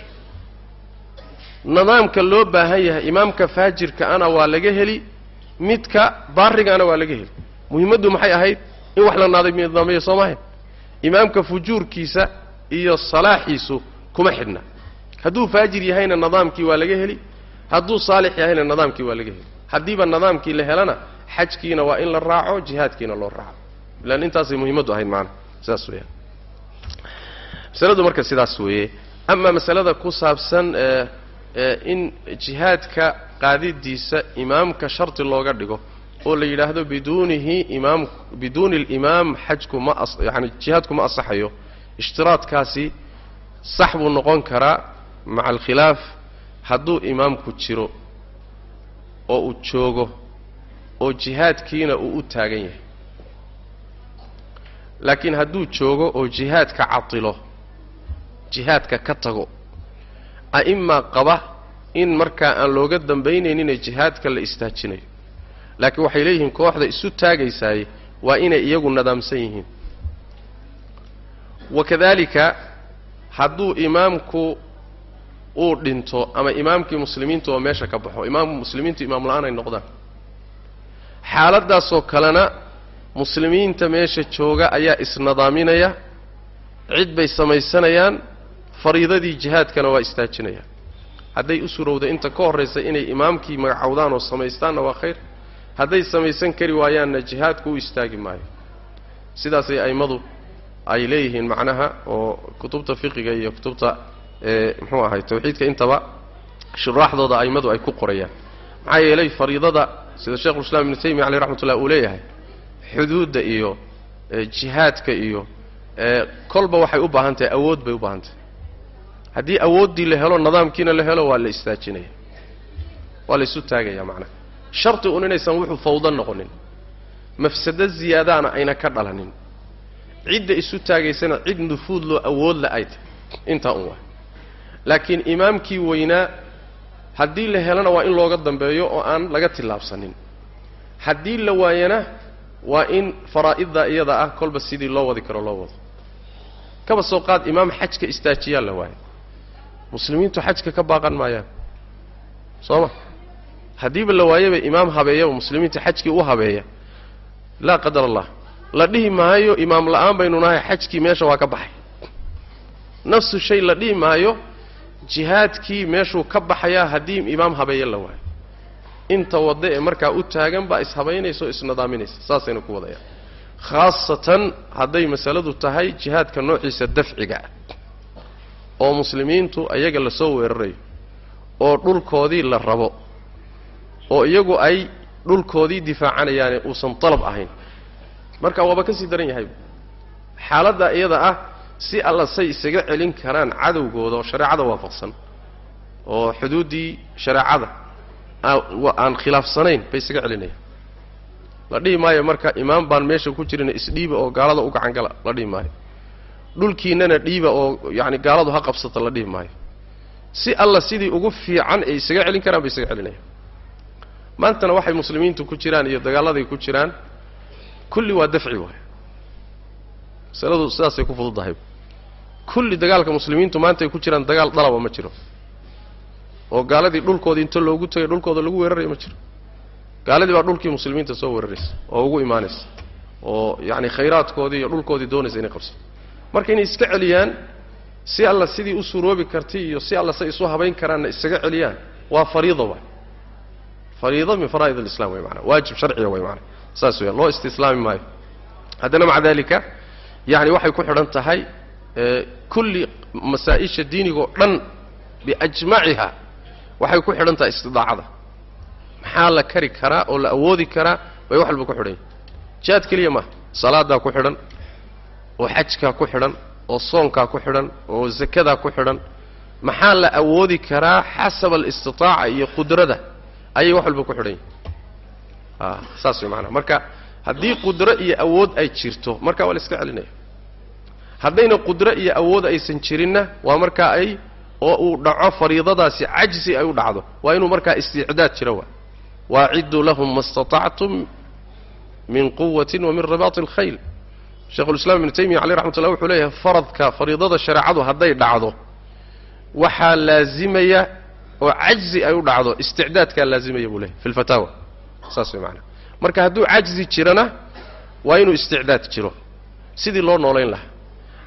A: Nidaamka loo baahan yahay imaamka faajirka ana waa laga heli midka baarigaana waa laga heli. Muhimmaddu maxay ahayd? In wax la naaday nidaamiyo soo maahayn imaamka fujuurkiisa iyo salaaxiisu kuma xidhna. Hadduu faajir yahayna nidaamkii waa laga heli. Hadduu saalix yahayna nidaamkii waa laga heli. Haddiiba nidaamkii la helana xajkiina waa in la raaco jihaadkiina loo raaco. Ilaan intaasay muhimmaddu ahayd maana sidaas weeyaan. Masaladu marka sidaas weeye. Amaa masalada ku saabsan ee ee in jihaadka qaadidiisa imaamka sharti looga dhigo oo la yidhaahdo biduunihi imaam biduuni alimaam xajku ma as yacani jihaadku ma asaxayo. Ishtiraadkaasi sax buu noqon karaa maca alkhilaaf hadduu imaamku jiro oo uu joogo oo jihaadkiina uu u taagan yahay. Laakiin hadduu joogo oo jihaadka catilo jihaadka ka tago a'immaa qaba in markaa aan looga dambaynayninee jihaadka la istaajinayo laakiin waxay leeyihiin kooxda isu taagaysaay waa inay iyagu nadaamsan yihiin. Wakadalika hadduu imaamku uu dhinto ama imaamkii muslimiinta oo meesha ka baxo imaamku muslimiintu imaam la'aan ay noqdaan. Xaaladdaasoo kalena muslimiinta meesha jooga ayaa isnadaaminaya cid bay samaysanayaan fariidadii jihaadkana waa istaajinayaan. Hadday u surowda inta ka horraysa inay imaamkii magacowdaan oo samaystaanna waa khayr hadday samaysan kari waayaanna jihaadku u istaagi maayo. Sidaasay a'immadu ay leeyihiin macnaha oo kutubta fiqiga iyo kutubta ee muxuu ahay tawxiidka intaba shuraaxdooda a'immadu ay ku qorayaan. Maxaa yeelay fariidada sida sheikhulislaam ibnu taymiya caleyh raxmat ullah uu leeyahay xuduudda iyo jihaadka iyo kolba waxay u baahan tahay awood bay u baahan tahay haddii awooddii la helo nidaamkiina la helo waa la istaajinaya. Waa la isu taagayaa macnaha sharti un inaysan wuxuu fawdo noqonin. Mafsado ziyaadaana ayna ka dhalanin. Cidda isu taagaysana cid nufuud loo awoodla ay tahay intaa un waa. Laakiin imaamkii weynaa haddii la helana waa in looga dambeeyo oo aan laga tillaabsanin. Haddii la waayana waa in faraa'idda iyada ah kolba sidii loo wadi karo loo wado. Kaba soo qaad imaam xajka istaajiyaa la waayo muslimiintu xajka ka baaqan maayaan. Soo ma haddiiba la waayaba imaam habeeyaba muslimiinta xajkii u habeeya laa qadar allah. La dhihi maayo imaam la'aan baynu nahay xajkii meesha waa ka baxay. Nafsu shay la dhihi maayo jihaadkii meeshuu ka baxayaa haddii imaam habeeye la waayo. Inta wadda ee markaa u taagan baa ishabaynaysa oo isnadaaminaysa saasaynu ku wadayaan khaasatan hadday masaladu tahay jihaadka noociisa dafciga ah. Oo muslimiintu ayaga la soo weerarayo. Oo dhulkoodii la rabo oo iyagu ay dhulkoodii difaacanayaane uusan dalab ahayn. Marka waaba ka sii daran yahay. Xaaladda iyada ah si alla say isaga celin karaan cadowgooda oo shareecada waafaqsan oo xuduuddii shareecada aan khilaafsanayn bay isaga celinayaan. La dhihi maayo marka imaam baan meesha ku jirina isdhiiba oo gaalada u gacan gala la dhihi maayo. Dhulkiinana dhiiba oo yacani gaaladu ha qabsata la dhihi maayo. Si alla sidii ugu fiican ay isaga celin karaan bay isaga celinayaan maantana waxay muslimiintu ku jiraan iyo dagaaladay ku jiraan kulli waa dafci waay masaladu sidaasay ku fududahay. Kulli dagaalka muslimiintu maanta ay ku jiraan dagaal dalaba ma jiro. Oo gaaladii dhulkoodii inta loogu tagay dhulkooda lagu weerarayo ma jiro. Gaaladii baa dhulkii muslimiinta soo weeraraysa oo ugu imaanaysa. Oo yacani khayraadkoodii iyo dhulkoodii doonaysa inay qabso. Marka inay iska celiyaan si alla sidii u suuroobi kartay iyo si alla say isu habayn karaanna isaga celiyaan waa fariido waay fariido min faraa'id alislam way maanaa waajib sharciga way maanaa saas weeyaan loo istislaami maayo. Haddana maca dalika yacni waxay ku xidhan tahay kulli masaa-isha diinigoo dhan biajmaciha waxay ku xidhan tahay istidaacada. Maxaa la kari karaa oo la awoodi karaa bay wax walba ku xidhan. Yihin jihaad keliya maaha salaadaa ku xidhan oo xajkaa ku xidhan oo soonkaa ku xidhan oo zakadaa ku xidhan. Maxaa la awoodi karaa xasaba alistitaaca iyo qudrada ayay wax walba ku xidhan yihiin a saas way maanaa marka haddii qudro iyo awood ay jirto marka waa la iska celinaya. Haddayna qudro iyo awood aysan jirinna waa markaa ay oo uu dhaco fariidadaasi cajsi ay u dhacdo. Waa inuu markaa isticdaad jiro waa. Waacidduu lahum ma istatactum min quwatin wa min ribaati alkhayl. Sheikhulislaam ibnu taymiya caleyh raxmat ullah wuxuu leeyahay faradka fariidada shareecadu hadday dhacdo waxaa laazimaya oo cajzi ay u dhacdo isticdaadkaa laazimaya buu leeyahy fi lfataawa saas way macanaa marka hadduu cajzi jirana waa inuu isticdaad jiro. Sidii loo noolayn lahaa.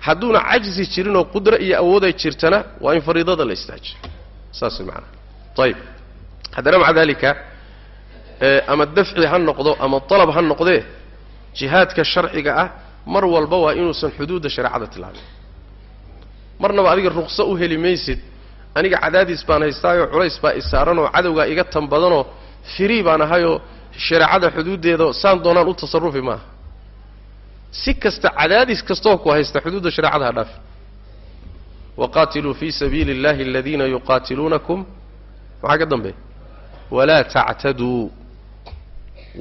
A: Hadduuna cajzi jirinoo qudro iyo awooday jirtana waa in fariidada la istaajiyo saas way macanaa ayib haddana maca dalika ama dafci ha noqdo ama dalab ha noqdee jihaadka sharciga ah mar walba waa inuusan xuduudda shareecada tilaabin. Marnaba adiga ruqso u heli maysid aniga cadaadiis baan haystaayoo culays baa isaaranoo cadowgaa iga tan badanoo firii baan ahayoo shareecada xuduuddeeda saan doonaan u tasarufi maaha. Si kasta cadaadis kastoo ku haysta xuduudda shareecada ha dhaafi waqaatiluu fii sabiili اllahi aladiina yuqaatiluunakum. Maxaa ka dambeeya walaa tactaduu.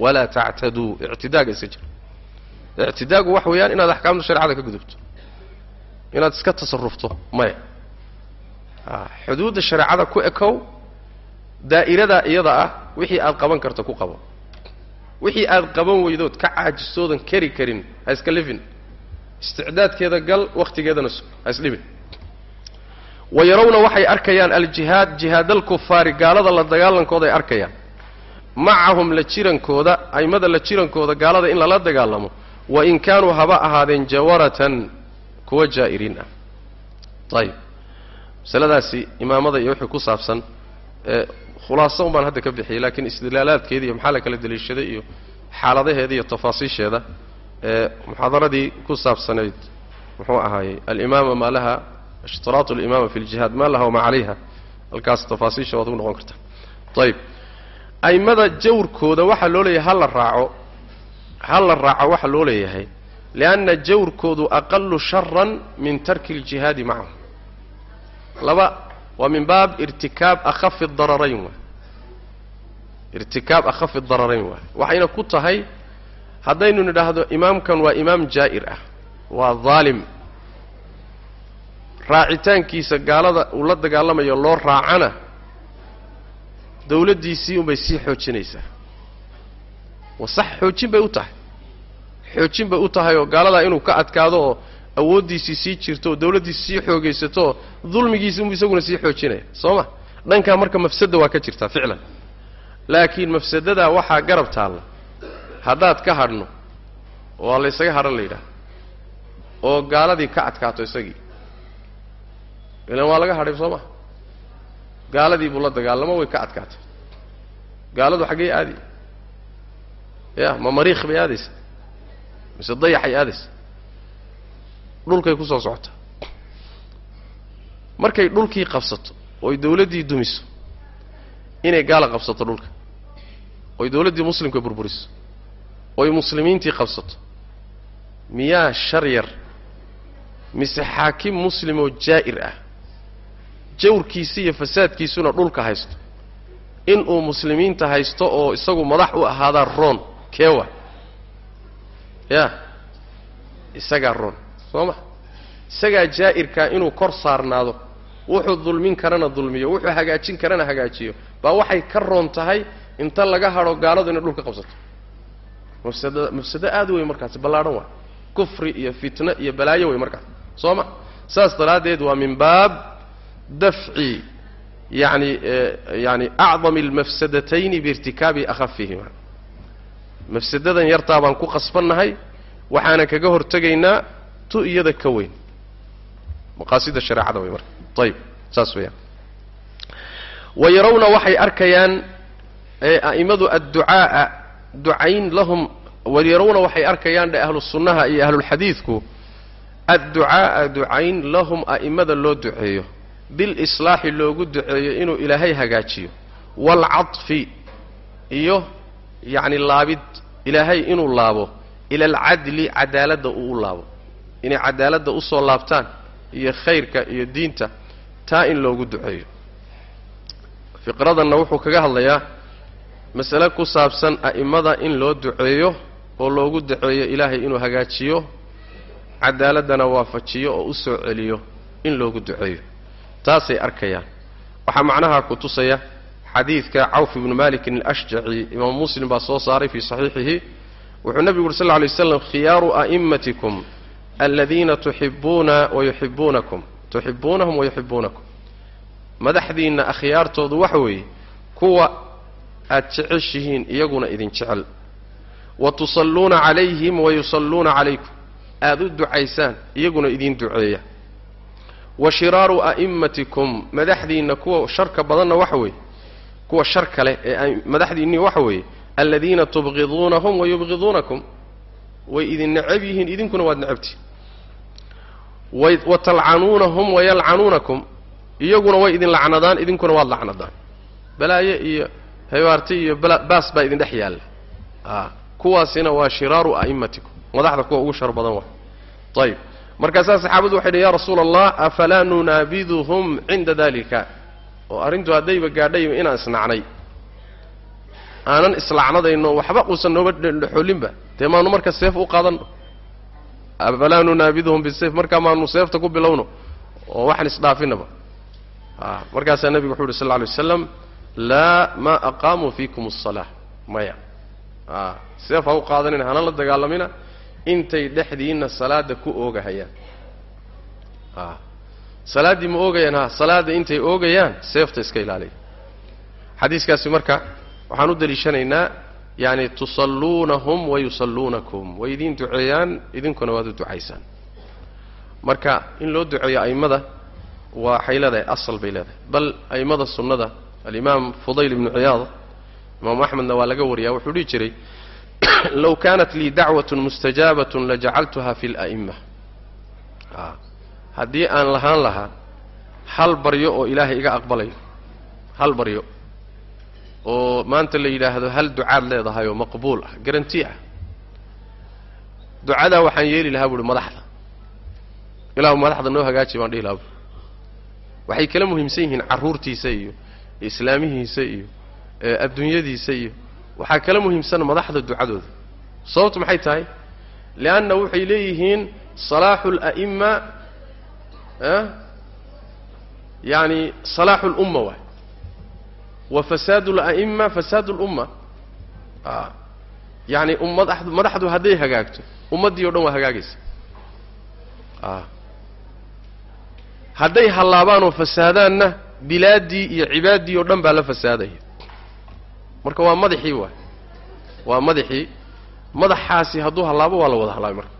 A: Walaa tactaduu. Ictidaaga iska jira. Ictidaagu wax weeyaan inaad axkaamta shareecada ka gudubto. Inaad iska tasarufto maya xuduudda shareecada ku ekow daa'iradaa iyada ah wixii aad qaban karto ku qabo. Wixii aad qaban weydood ka caajistoodan kari karin ha iska lifin. Isticdaadkeeda gal wakhtigeedana ha isdhibin wa yarawna waxay arkayaan aljihaad jihaadalkufaari gaalada la dagaalankooda ay arkayaan. Macahum la jirankooda aimada la jirankooda gaalada in lala dagaalamo. Wa in kaanuu haba ahaadeen jawaratan kuwa jaa'iriin ah. Ayib masaladaasi imaamada iyo wixii ku saabsan khulaaso un hadda ka bixiyey laakiin istidlaalaadkeeda iyo maxaa la kala deliishaday iyo xaaladaheeda iyo tafaasiisheeda ee muxaadaradii ku saabsanayd muxuu ahaayey alimaama maa laha ishtiraatu alimaama fi ljihaad maa laha wamaa calayha. Halkaas tafaasiisha waad ugu noqon kartaa ayib a'immada jawrkooda waxaa loo leeyahay ha la raaco ha la raaco waxaa loo leeyahay lianna jawrkoodu aqalu sharan min tarki aljihaadi macahum laba waa min baab irtikaab akhafi dararayn wa irtikaab akhafi dararayn waaye waxayna ku tahay haddaynu nidhaahdo imaamkan waa imaam jaa'ir ah waa daalim raacitaankiisa gaalada uu la dagaalamayo loo raacana dawladdiisii unbay sii xoojinaysaa. Wa xoojin bay u tahay. Xoojin bay u tahay oo gaaladaa inuu ka adkaado oo awooddiisii sii jirto oo dawladdiisi sii xoogaysato oo dulmigiisi unbu isaguna sii xoojinaya soo ma dhankaa marka mafsada waa ka jirtaa ficlan. Laakiin mafsadadaa waxaa garab taalla. Haddaad ka hadhno waa laysaga hadhan la yidhaha oo gaaladii ka adkaato isagii. Ilan waa laga hadhay soo ma gaaladii buu la dagaalamo way ka adkaatay. Gaaladu xaggay aadi. Ya ma mariikh bay aadaysa. Mise dayaxay aadaysa dhulkay ku soo socotaa markay dhulkii qabsato oy dawladdii dumiso inay gaala qabsato dhulka oy dawladdii muslimka burburiso oy muslimiintii qabsato miyaa shar yar mise xaakim muslim oo jaa'ir ah jawrkiisi iyo fasaadkiisuna dhulka haysto inuu muslimiinta haysto oo isagu madax u ahaadaa roon keewa. Ya isagaa roon soo ma isagaa jaa'irkaa inuu kor saarnaado wuxuu dulmin karana dulmiyo wuxuu hagaajin karana hagaajiyo. Baa waxay ka roon tahay inta laga hadho gaaladu inay dhulka qabsato. Mafsada mafsado aad wey markaasi ballaadhan waa. Kufri iyo fitno iyo balaayo wey markaas. Soo ma saas daraaddeed waa min baab dafci yani yani acdami almafsadatayni biirtikaabi akhafihima mafsadadan yartaa baan ku qasbannahay waxaana kaga hortegaynaa tu iyada ka weyn. Maqaasida shareecada wey marka. Ayib saas weeyaan. Wa yarawna waxay arkayaan a'immadu adducaa'a ducayn lahum wayarawna waxay arkayaan dhe ahlu iyo ahlulxadiidku adducaa'a ducayn lahum a'immada loo duceeyo. Bilislaaxi loogu duceeyo inuu ilaahay hagaajiyo. Waalcadfi iyo yacni laabid ilaahay inuu laabo. Ila alcadli cadaaladda uu u laabo inay cadaaladda u soo laabtaan iyo khayrka iyo diinta taa in loogu duceeyo. Fiqradanna wuxuu kaga hadlayaa masale ku saabsan a'immada in loo duceeyo oo loogu duceeyo ilaahay inuu hagaajiyo cadaaladdana waafajiyo oo u soo celiyo in loogu duceeyo. Taasay arkayaan. Waxaa macnaha ku tusaya xadiidka cawf ibnu malikin alashjaci imaamu muslim baa soo saaray fii saxiixihi wuxuu nebigu uri sal lla alay slam khiyaaru a'immatikum aladiina tuxibuuna wayuxibuunakum tuxibuunahum wayuxibuunakum madaxdiinna akhyaartoodu waxa weeye kuwa aad jeceshihiin iyaguna idin jecel wa tusalluuna calayhim wayusalluuna calaykum aad u ducaysaan iyaguna idin duceeya wa shiraaru a'immatikum madaxdiinna kuwa sharka badanna waxa weeye kuwa shar kale ee madaxdiinnii waxa weeye aladiina tubqiduunahum wayubqiduunakum way idin necab yihiin idinkuna waad necabtihin wa talcanuunahum wayalcanuunakum iyaguna way idin lacnadaan idinkuna waad lacnadaan. Balaaye iyo haybaarti iyo baas baa idin dhex yaalla. A kuwaasina waa shiraaru a'immatikum. Madaxda kuwa ugu shar badan waa. Ayib markaasaa saxaabadu waxay dhi ya rasuula allah afalaa nunaabiduhum cinda dalika oo arrintu haddayba gaadhayba inaan isnacnay aanan islacnadayno waxba uusan nooba dhexoolinba dee maanu marka seef u qaadanno afalaa nunaabiduhum bisayf markaa maanu seefta ku bilowno? Oo waxaan isdhaafinaba. A markaasaa nebigu wuxu uhi sal lla alay waslam laa maa aqaamuu fiikum asalaa maya. A seef ha u qaadanina hana la dagaalamina intay dhexdiinna salaada ku oogahayaan. A salaaddii ma oogayaan ha salaadda intay oogayaan seefta iska ilaaliya. Xadiiskaasi marka waxaan u daliishanaynaa yani tusalluunahum wayusalluunakum way idiin duceeyaan idinkuna waad u ducaysaan. Marka in loo duceeyo a'immada waxay leedahay asal bay leedahay. Bal a'immada sunnada alimaam fudayl ibnu ciyaad imaamu axmedna waa laga wariyaa wuxuu dhihi jiray low kaanat lii dacwatun mustajaabatun lajacaltuha fi la'imma haddii aan lahaan lahaa hal baryo oo ilaahay iga aqbalayo hal baryo oo maanta la yidhaahdo hal ducaad leedahay oo maqbuul ah garanti ah. Ducadaa waxaan yeeli lahaa buuhi madaxda. Ilaahu madaxda noo hagaaji baan dhihi lahaa buui waxay kala muhiimsan yihiin carruurtiisa iyo islaamihiisa iyo adduunyadiisa iyo. Waxaa kala muhiimsan madaxda ducadooda. Sababtu maxay tahay? Lianna waxay leeyihiin salaaxu ala'ima yani salaaxu lumma waay wa fasaadu ala'ima fasaadu lumma yani ummad madaxdu hadday hagaagto. Ummaddii o dhan waa hagaagaysa. Hadday hallaabaanoo fasaadaanna bilaaddii iyo cibaaddii oo dhan baa la fasaadaya. Marka waa madaxii waay waa madaxii. Madaxaasi hadduu hallaabo waa la wada hallaabay marka.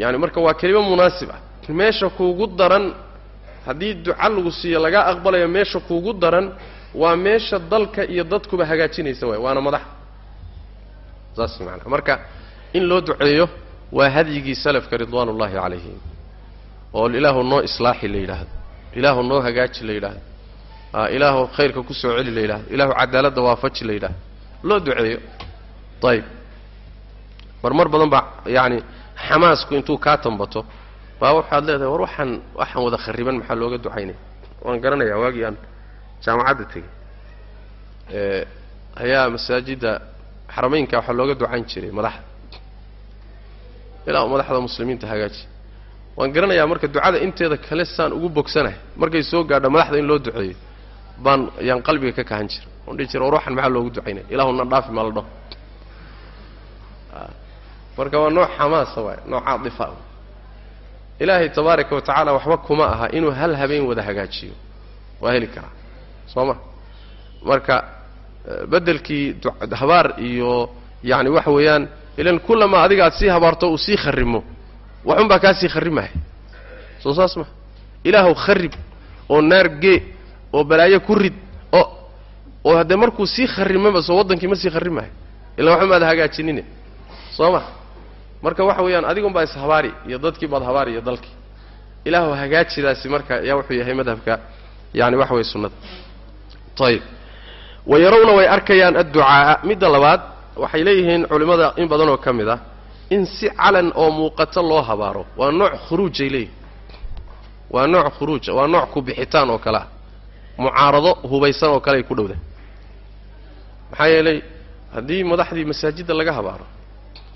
A: Yaani marka waa kelimo munaasib ah. Meesha kuugu daran haddii duca lagu siiyo lagaa aqbalayo meesha kuugu daran waa meesha dalka iyo dadkuba hagaajinaysa waay waana madax. Saas maanaa marka in loo duceeyo waa hadyigii salafka ridwaan ullaahi calayhim oo ilaahu noo islaaxi la yidhaahdo. Ilaahu noo hagaaji la yidhaahdo. Ilaahu khayrka ku soo celi la yidhahdo ilaahu cadaaladda waafaji la yidhahdo loo duceeyo. Ayib mar mar badan baa yacani xamaasku intuu kaa tambato baa waxaad leedahay war waxaan waxaan wada khariban maxaa looga ducaynaya waan garanayaa waagii aan jaamacadda tegey ayaa masaajidda xarameynka waxaa looga ducayn jiray madaxda ilaa madaxda muslimiinta hagaaji. Waan garanayaa marka ducada inteeda kale saan ugu bogsanahay markay soo gaadho madaxda in loo duceeyo baan yaan qalbiga ka kahan jira oon dhihi jira war maxaa loogu ducaynaya ilahu na dhaafi maa la dhaho marka waa nooc xamaasa waay nooc caadifa ilaahay tabaaraka wa tacaala waxba kuma aha inuu hal habeen wada hagaajiyo. Waa heli karaa soo ma marka beddelkii habaar iyo yacni waxa weeyaan ilan kullama adiga sii habaarto uu sii kharrimo. Waxun baa kaa sii kharrimaya soo saas ma. Ilaahuw kharrib oo naar gee oo balaayo ku rid oo oo haddee markuu sii kharrimaba soo waddankii ma sii kharrimahay. Ilan waxun baad hagaajinine. Soo ma. Marka waxa weeyaan adigun baa ishabaari iyo dadkii baad habaari iyo dalkii. Ilaahu hagaajidaasi marka yaa wuxuu yahay madhabka yani waxa weye sunnada ayib wa yarawna way arkayaan adducaaa midda labaad waxay leeyihiin culimmada in badan oo ka mid ah in si calan oo muuqato loo habaaro. Waa nooc khuruujay leeyihiin waa nooc khuruuja waa nooc ku bixitaan oo kale ah. Mucaarado hubaysan oo kale ay ku dhowdahay maxaa yeelay haddii madaxdii masaajidda laga habaaro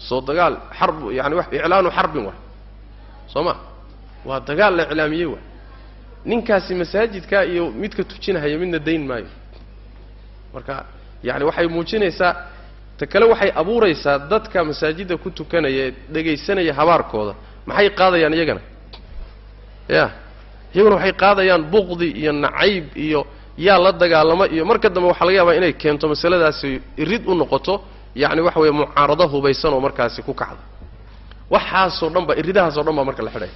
A: soo dagaal xarb yani iclaanu xarbin waay. Soo ma? Waa dagaal la iclaamiyey waay ninkaasi masaajidkaa iyo midka tujinahaya midna dayn maayo. Marka yani waxay muujinaysaa ta kale waxay abuuraysaa dadka masaajidda ku tukanaya ee dhegaysanaya habaarkooda. Maxay qaadayaan iyagana? Ya iyaguna waxay qaadayaan buqdi iyo nacayb iyo yaa la dagaalamo iyo marka dambe waxaa laga yaabaa inay keento masaladaasi irid u noqoto yacni waxa weeye mucaarado hubaysan oo markaasi ku kacda. Waxaasoo dhan ba iridahaasoo dhan baa marka la xidhaya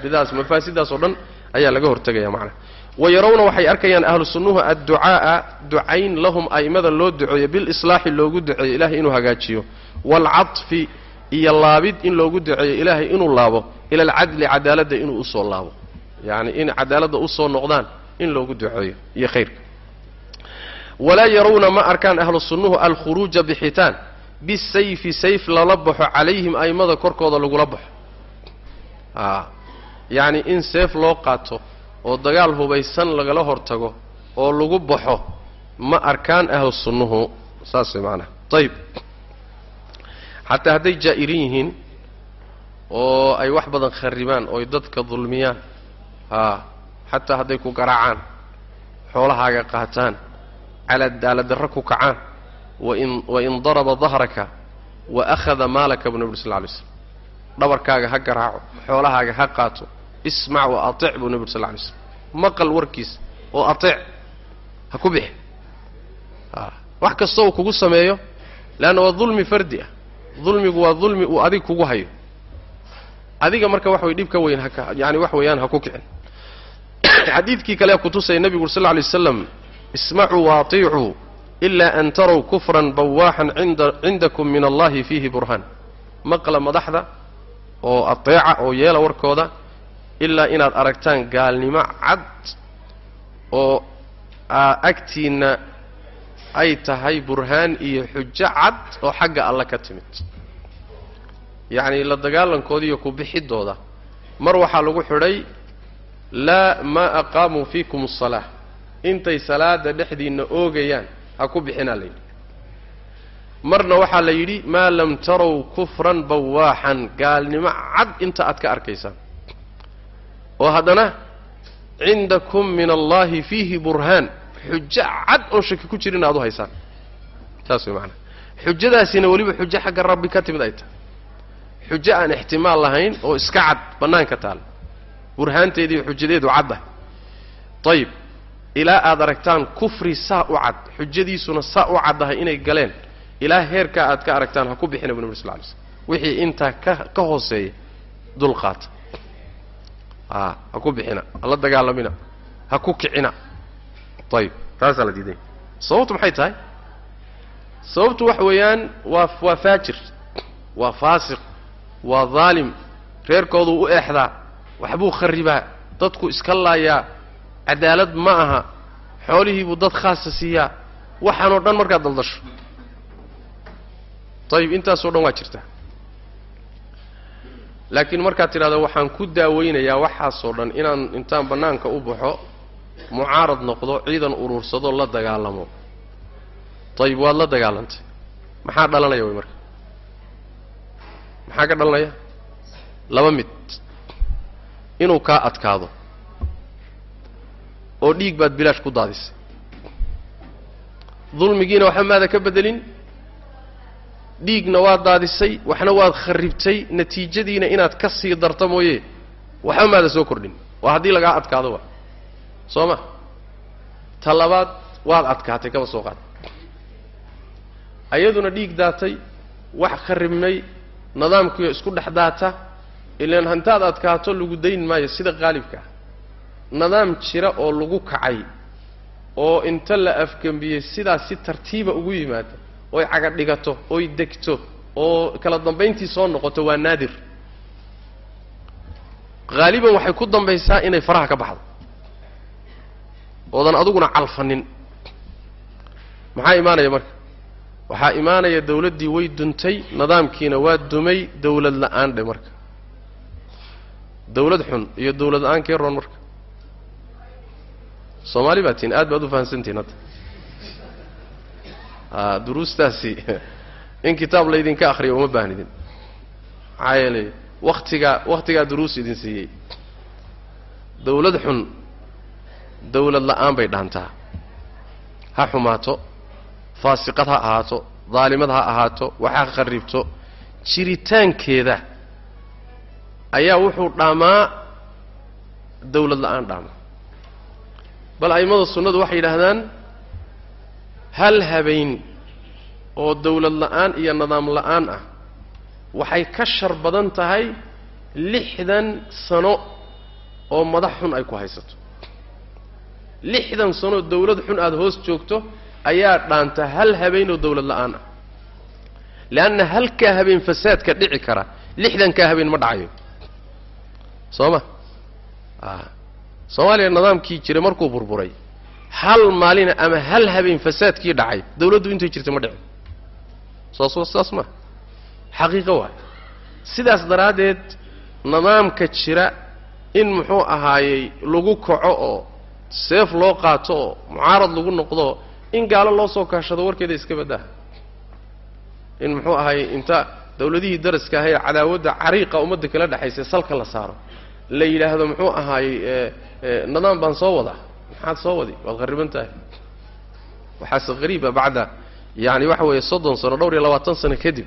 A: iridahaas mafaasidaasoo dhan ayaa laga hortegaya macnaha wa yarawna waxay arkayaan ahlu sunnuhu adducaa'a ducayn lahum a'immada loo duceeyo bilislaaxi loogu duceeyo ilaahay inuu hagaajiyo. Waalcadfi iyo laabid in loogu duceeyo ilaahay inuu laabo ila alcadli cadaaladda inuu u soo laabo. Yacni in cadaaladda u soo noqdaan in loogu duceeyo iyo khayrka. Walaa yarawna ma arkaan ahlu sunnuhu alkhuruuja bixitaan bisayfi sayf lala baxo calayhim a'immada korkooda lagula baxo yacni in seef loo qaato oo dagaal hubaysan lagala hortago oo lagu baxo ma arkaan ahlu sunnuhu. Saas way macanaha ayib xataa hadday jaa'irin yihiin oo ay wax badan kharribaan ooy dadka dulmiyaan haa xataa hadday ku garaacaan xoolahaaga qaataan caladaaladarra ku kacaan wain wain daraba dahraka wa akhada maalaka buu nebi ur sal ly slm dhabarkaaga ha garaaco xoolahaaga ha qaato ismac wa atic buu nebi ur sal lay slm maqal warkiisa oo ateec ha ku bixi. A wax kasta uu kugu sameeyo leanna waa dulmi fardi ah. Dulmigu waa dulmi uu adig kugu hayo. Adiga marka wax way dhib ka weyn yani wax weeyaan ha ku kicin. Xadiidkii kale kutusaya nebigu ur sal lla alay ismacuu waaطiicuu ila an tarow kufran bawaaxan inda cindakum min allahi fiihi burhaan. Maqla madaxda oo ateeca oo yeela warkooda ilaa inaad aragtaan gaalnimo cad oo agtiinna ay tahay burhaan iyo xujo cad oo xagga alle ka timid. Yacni la dagaalankoodi iyo ku bixidooda. Mar waxaa lagu xidhay laa maa aqaamuu fiikum asalaa intay salaada dhexdiinna oogayaan ha ku bixinaa la yidhi marna waxaa la yidhi maa lam tarow kufran bawaaxan. Gaalnimo cad inta aad ka arkaysaan oo haddana cindakum min allahi fiihi burhaan. Xujo cad oon shaki ku jirin aad u haysaan. Saas way macanaa xujadaasina weliba xujo xagga rabbi ka timid ay tahay. Xujo aan ixtimaal lahayn oo iska cad bannaanka taal. Burhaanteediiyo xujadeedu cadda ayib ilaa aad aragtaan kufri saa u cad xujadiisuna saa u caddahay inay galeen. Ilaa heerkaa aad ka aragtaan ha ku bixina bu nabir sal lay slm wixii intaa ka ka hooseeya dulqaata ha ku bixina. Hala dagaalamina. Ha ku kicina. Ayib taasaa la diidanya sababtu maxay tahay? Sababtu waxa weeyaan waa waa faajir waa faasiq waa daalim reerkooduu u eexdaa waxbuu kharribaa dadku iska laayaa cadaalad ma aha. Xoolihiibuu dad khaasa siiyaa. Waxaanoo dhan markaad daldasho. Ayib intaasoo dhan waa jirtaa laakiin markaad tidhahdo waxaan ku daaweynayaa waxaasoo dhan inaan intaan bannaanka u baxo mucaarad noqdo ciidan uruursado la dagaalamo. Ayib waad la dagaalantay. Maxaa dhalanaya way marka? Maxaa ka dhalanaya? Laba mid. Inuu kaa adkaado. Oo dhiig baad bilaash ku daadisay. Dulmigiina waxba maada ka beddelin dhiigna waad daadisay waxna waad kharribtay natiijadiina inaad ka sii darta mooye. Waxba maada soo kordhin. Waa haddii lagaa adkaado wa soo ma ta labaad waad adkaatay kaba soo qaad. Ayaduna dhiig daatay wax kharribmay nidaamkiioo isku dhex daata. Ilaan hantaad adkaato lagu dayn maayo sida qaalibka. Ah nidaam jira oo lagu kacay oo inta la afgembiyey sidaas si tartiiba ugu yimaada oy caga dhigato oy degto oo kala dambayntii soo noqoto waa naadir. Haaliban waxay ku dambaysaa inay faraha ka baxdo. Oodan aduguna calfanin. Maxaa imaanaya marka? Waxaa imaanaya dawladdii way duntay nidaamkiina waa dumay dawlad la'aan dhe marka. Dawlad xun iyo dawlad la'aan kee roon marka? Soomaali baa tihin aad baad u fahamsantihin hadda duruustaasi. In kitaab laydinka akriyo uma baahnidin maxaa yeelay waktigaa wakhtigaa duruus idin siiyey. Dawlad xun dawlad la'aan bay dhaantaa. Ha xumaato faasiqad ha ahaato daalimad ha ahaato waxaa kharribto jiritaankeeda ayaa wuxuu dhaamaa dawlad la'aan dhaama bal a'immada sunnadu waxay yidhaahdaan hal habeen oo dawlad la'aan iyo nidaam la'aan ah waxay ka shar badan tahay lixdan sano oo madax xun ay ku haysato. lixdan sano dawlad xun aada hoos joogto ayaa dhaanta hal habeen oo dawlad la'aan ah. Leanna halkaa habeen fasaadka dhici kara lixdankaa habeen ma dhacayo. Soo ma? A soomaaliya nidaamkii jiray markuu burburay hal maalina ama hal habeen fasaadkii dhacay dawladdu intay jirtay ma dhicin soos saas ma. Xaqiiqo waay sidaas daraaddeed nidaamka jira in muxuu ahaayey lagu kaco oo seef loo qaato oo mucaarad lagu noqdo in gaalo loo soo kaashado warkeeda iska baddaha in muxuu ahaayey inta dawladihii daraska ahay cadaawadda cariiqa ummadda kala dhexaysa salka la saaro la yidhaahdo muxuu ahaayey nidaam baan soo wadaa maxaad soo wadi? Waad qarriban tahay waxaase qariiba bacda. Yani waxa weeye soddon sano dhowr iyo labaatan sano kadib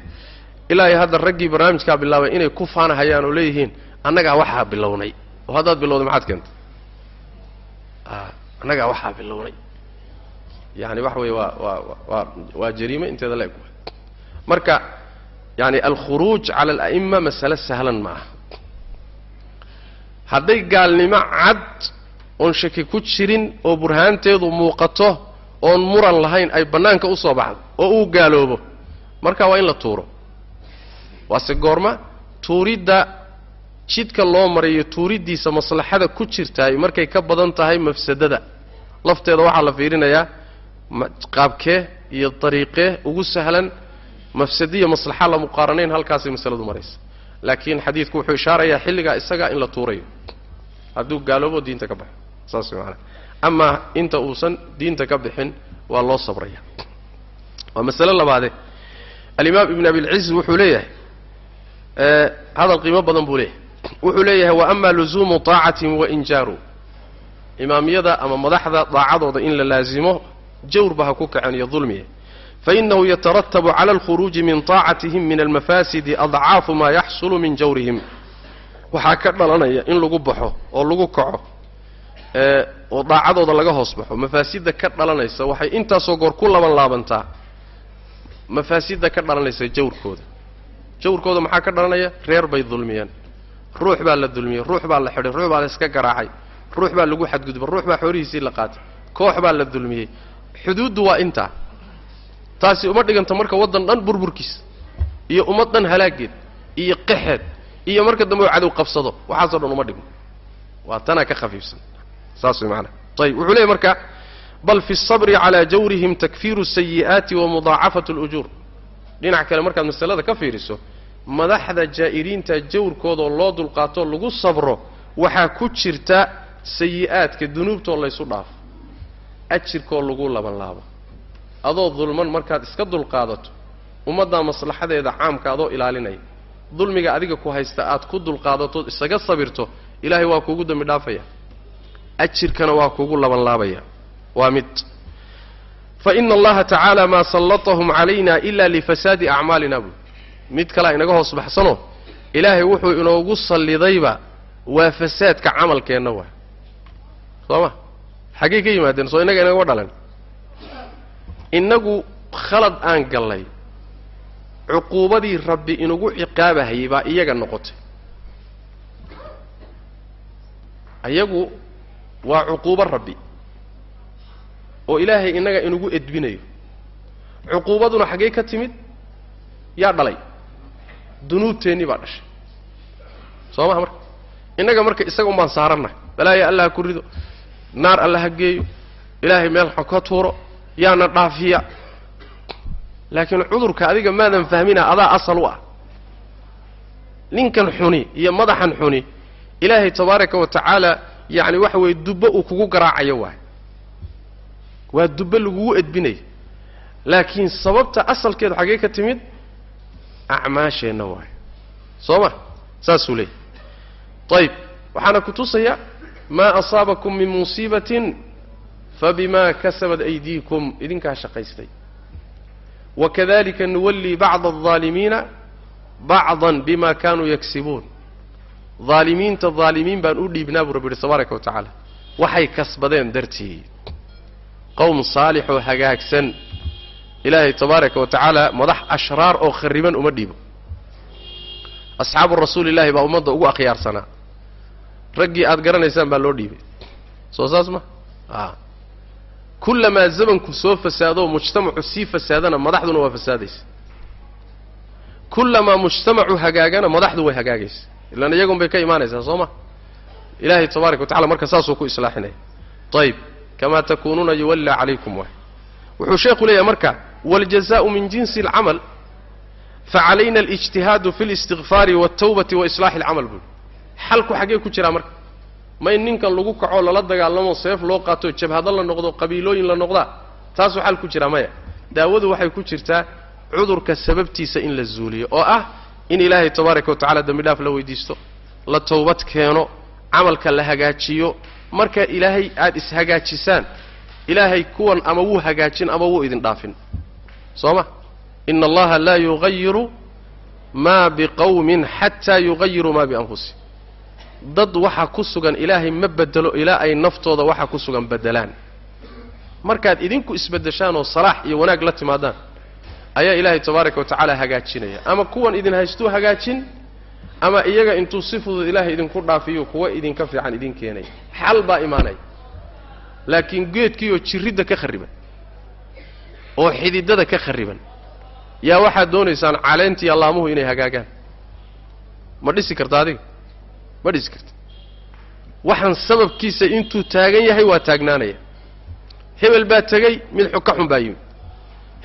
A: ilaa iyo hadda raggii barnaamijkaa bilaabay inay ku faanahayaan oo leeyihiin annagaa waxaa bilownay. Oo haddaad bilowday maxaad keentay? Annagaa waxaa bilownay. Yani waxa weeye waa waa waa waa jariime inteeda la eg marka yani alkhuruuj cala ala'ima masale sahlan ma aha hadday gaalnimo cad oon shaki ku jirin oo burhaanteedu muuqato oon muran lahayn ay bannaanka u soo baxdo oo uu gaaloobo. Marka waa in la tuuro. Waase goorma tuuridda jidka loo marayo tuuriddiisa maslaxada ku jirtaay markay ka badan tahay mafsadada. Lafteeda waxaa la fiirinayaa qaabkee iyo dariiqee ugu sahlan mafsadiya maslaxa la muqaaranayn halkaasay masaladu maraysa. Laakiin xadiidku wuxuu ishaarayaa xilligaa isagaa in la tuurayo. Hadduu gaaloobo diinta ka baxo saas maanaa amaa inta uusan diinta ka bixin waa loo sabraya. Waa masale labaade. Alimaam ibn abilciz wuxuu leeyahay hadal qiimo badan buu leeyahay. Wuxuu leeyahay wa ama luzuumu طaacatihim wain jaaruu imaamyada ama madaxda daacadooda in la laazimo jawrba ha ku kaceen iyo dulmiya fainahu yataratabu cala alkhuruuji min طaacatihim min almafaasidi adcaafu ma yaxsulu min jawrihim. Waxaa ka dhalanaya in lagu baxo oo lagu kaco oo daacadooda laga hoos baxo mafaasidda ka dhalanaysa waxay intaasoo goor ku laban laabantaa mafaasidda ka dhalanaysa jawrkooda. Jawrkooda maxaa ka dhalanaya? Reer bay dulmiyeen. Ruux baa la dulmiyey ruux baa la xidhay ruux baa la iska garaacay ruux baa lagu xadgudbay ruux baa xoolihiisii la qaatay koox baa la dulmiyey. Xuduuddu waa intaa. Taasi uma dhiganta marka waddan dhan burburkiis iyo ummad dhan halaageed iyo qaxeed iyo marka dambe u cadow qabsado waxaasoo dhan uma dhigno waa tanaa ka khafiifsan saas way maanaa ayib wuxuu leeyay marka bal fi الصabri calى jawrihim takfiiru الsayi'aati wa mudaacafat اlujuur dhinac kale markaad masalada ka fiiriso madaxda jaa'iriinta jawrkoodoo loo dulqaato lagu sabro waxaa ku jirta sayi'aadka dunuubtoo laysu dhaafo ajirkoo lagu laban laabo adoo dulman markaad iska dulqaadato ummaddaa maslaxadeeda caamka adoo ilaalinaya dulmiga adiga ku haysta aad ku dulqaadatood isaga sabirto ilaahay waa kuugu dembi dhaafaya ajirkana waa kuugu laban laabaya waa mid. Fa ina allaha tacaala maa sallatahum calayna ila lifasaadi acmaalina buy mid kalea inaga hoos baxsanoo ilaahay wuxuu inoogu sallidayba waa fasaadka camalkeenna waa. Soo ma? Xaggay ka yimaadeen soo innaga inagama dhalan innagu khalad aan gallay cuquubadii rabbi inugu ciqaabahayay baa iyaga noqotay. Iyagu waa cuquubo rabbi. Oo ilaahay innaga inugu edbinayo. Cuquubaduna xaggee ka timid yaa dhalay. Dunuubteennii baa dhashay. Soo maha marka? Innaga marka isaga un baan saarannahay. Balaaya allah ku rido naar alla ha geeyo ilaahay meel ha ka tuuro yaana dhaafiya. Laakiin cudurka adiga maadan fahmina adaa asal u ah. Ninkan xuni iyo madaxan xuni ilaahay tabaaraka wa tacaala yacni waxa weeye dubbo uu kugu garaacayo waay. Waa dubbo lagugu edbinayo laakiin sababta asalkeedu xaggee ka timid acmaasheenna waayo soo ma saasuu leeyahy ayib waxaana ku tusaya maa asaabakum min musiibatin fabima kasabat aydiikum. Idinkaa shaqaystay. Wakadalika nuwallii bacda aldaalimiina bacdan bima kanuu yagsibuun daalimiinta daalimiin baan u dhiibnaa buu rabbi yihi tabaaraka wa tacaala. Waxay kasbadeen dartii. Qowm saalixoo hagaagsan ilaahay tabaaraka wa tacaala madax ashraar oo khariban uma dhiibo. Asxaabu rasuuli llahi baa ummadda ugu akhyaarsanaa raggii aad garanaysaan baa loo dhiibay. Soo saas ma? A kullamaa zamanku soo fasaadoo mujtamacu sii fasaadana madaxduna waa fasaadaysa kullamaa mujtamacu hagaagana madaxdu way hagaagaysa ilan iyagun bay ka imaanaysaa soo ma? Ilaahay tabaaraka watacala marka saasuu ku islaaxinaya ayib kamaa takuunuuna yuwallaa calaykum waay wuxuu sheekhu leeyahay marka waljazau min jinsi alcamal facalayna alijtihaadu fi listigfaari waltawbati waislaaxi alcamal bu xalku xaggee ku jiraa marka. Ma in ninkan lagu kaco lala dagaalamo seef loo qaato jabhado la noqdo qabiilooyin la noqdaa taasuu xal ku jiraa maya. Daawadu waxay ku jirtaa cudurka sababtiisa in la zuuliyo oo ah in ilaahay tabaaraka wa tacala dembi dhaaf la weydiisto la tawbad keeno camalka la hagaajiyo marka ilaahay aada ishagaajisaan ilaahay kuwan ama wuu hagaajin ama wuu idin dhaafin. Soo ma? Ina allaha laa yugayiru maa biqawmin xataa yugayiruu maa bianfusihim dad waxa ku sugan ilaahay ma bedelo ilaa ay naftooda waxa ku sugan bedelaan markaad idinku isbeddeshaan oo salaax iyo wanaag la timaadaan ayaa ilaahay tabaaraka wa tacaala hagaajinaya. Ama kuwan idin haystuu hagaajin ama iyaga intuu si fudud ilaahay idinku dhaafiyo kuwa idinka fiican idin keenaya xal baa imaanaya laakiin geedkiioo jirridda ka kharriban oo xididada ka kharriban yaa waxaad doonaysaan caleentii allaamuhu inay hagaagaan. Ma dhisi karta adiga? Ma dhisi karta. Waxaan sababkiisa intuu taagan yahay waa taagnaanaya. Hebel baa tegey mid ka baa yimi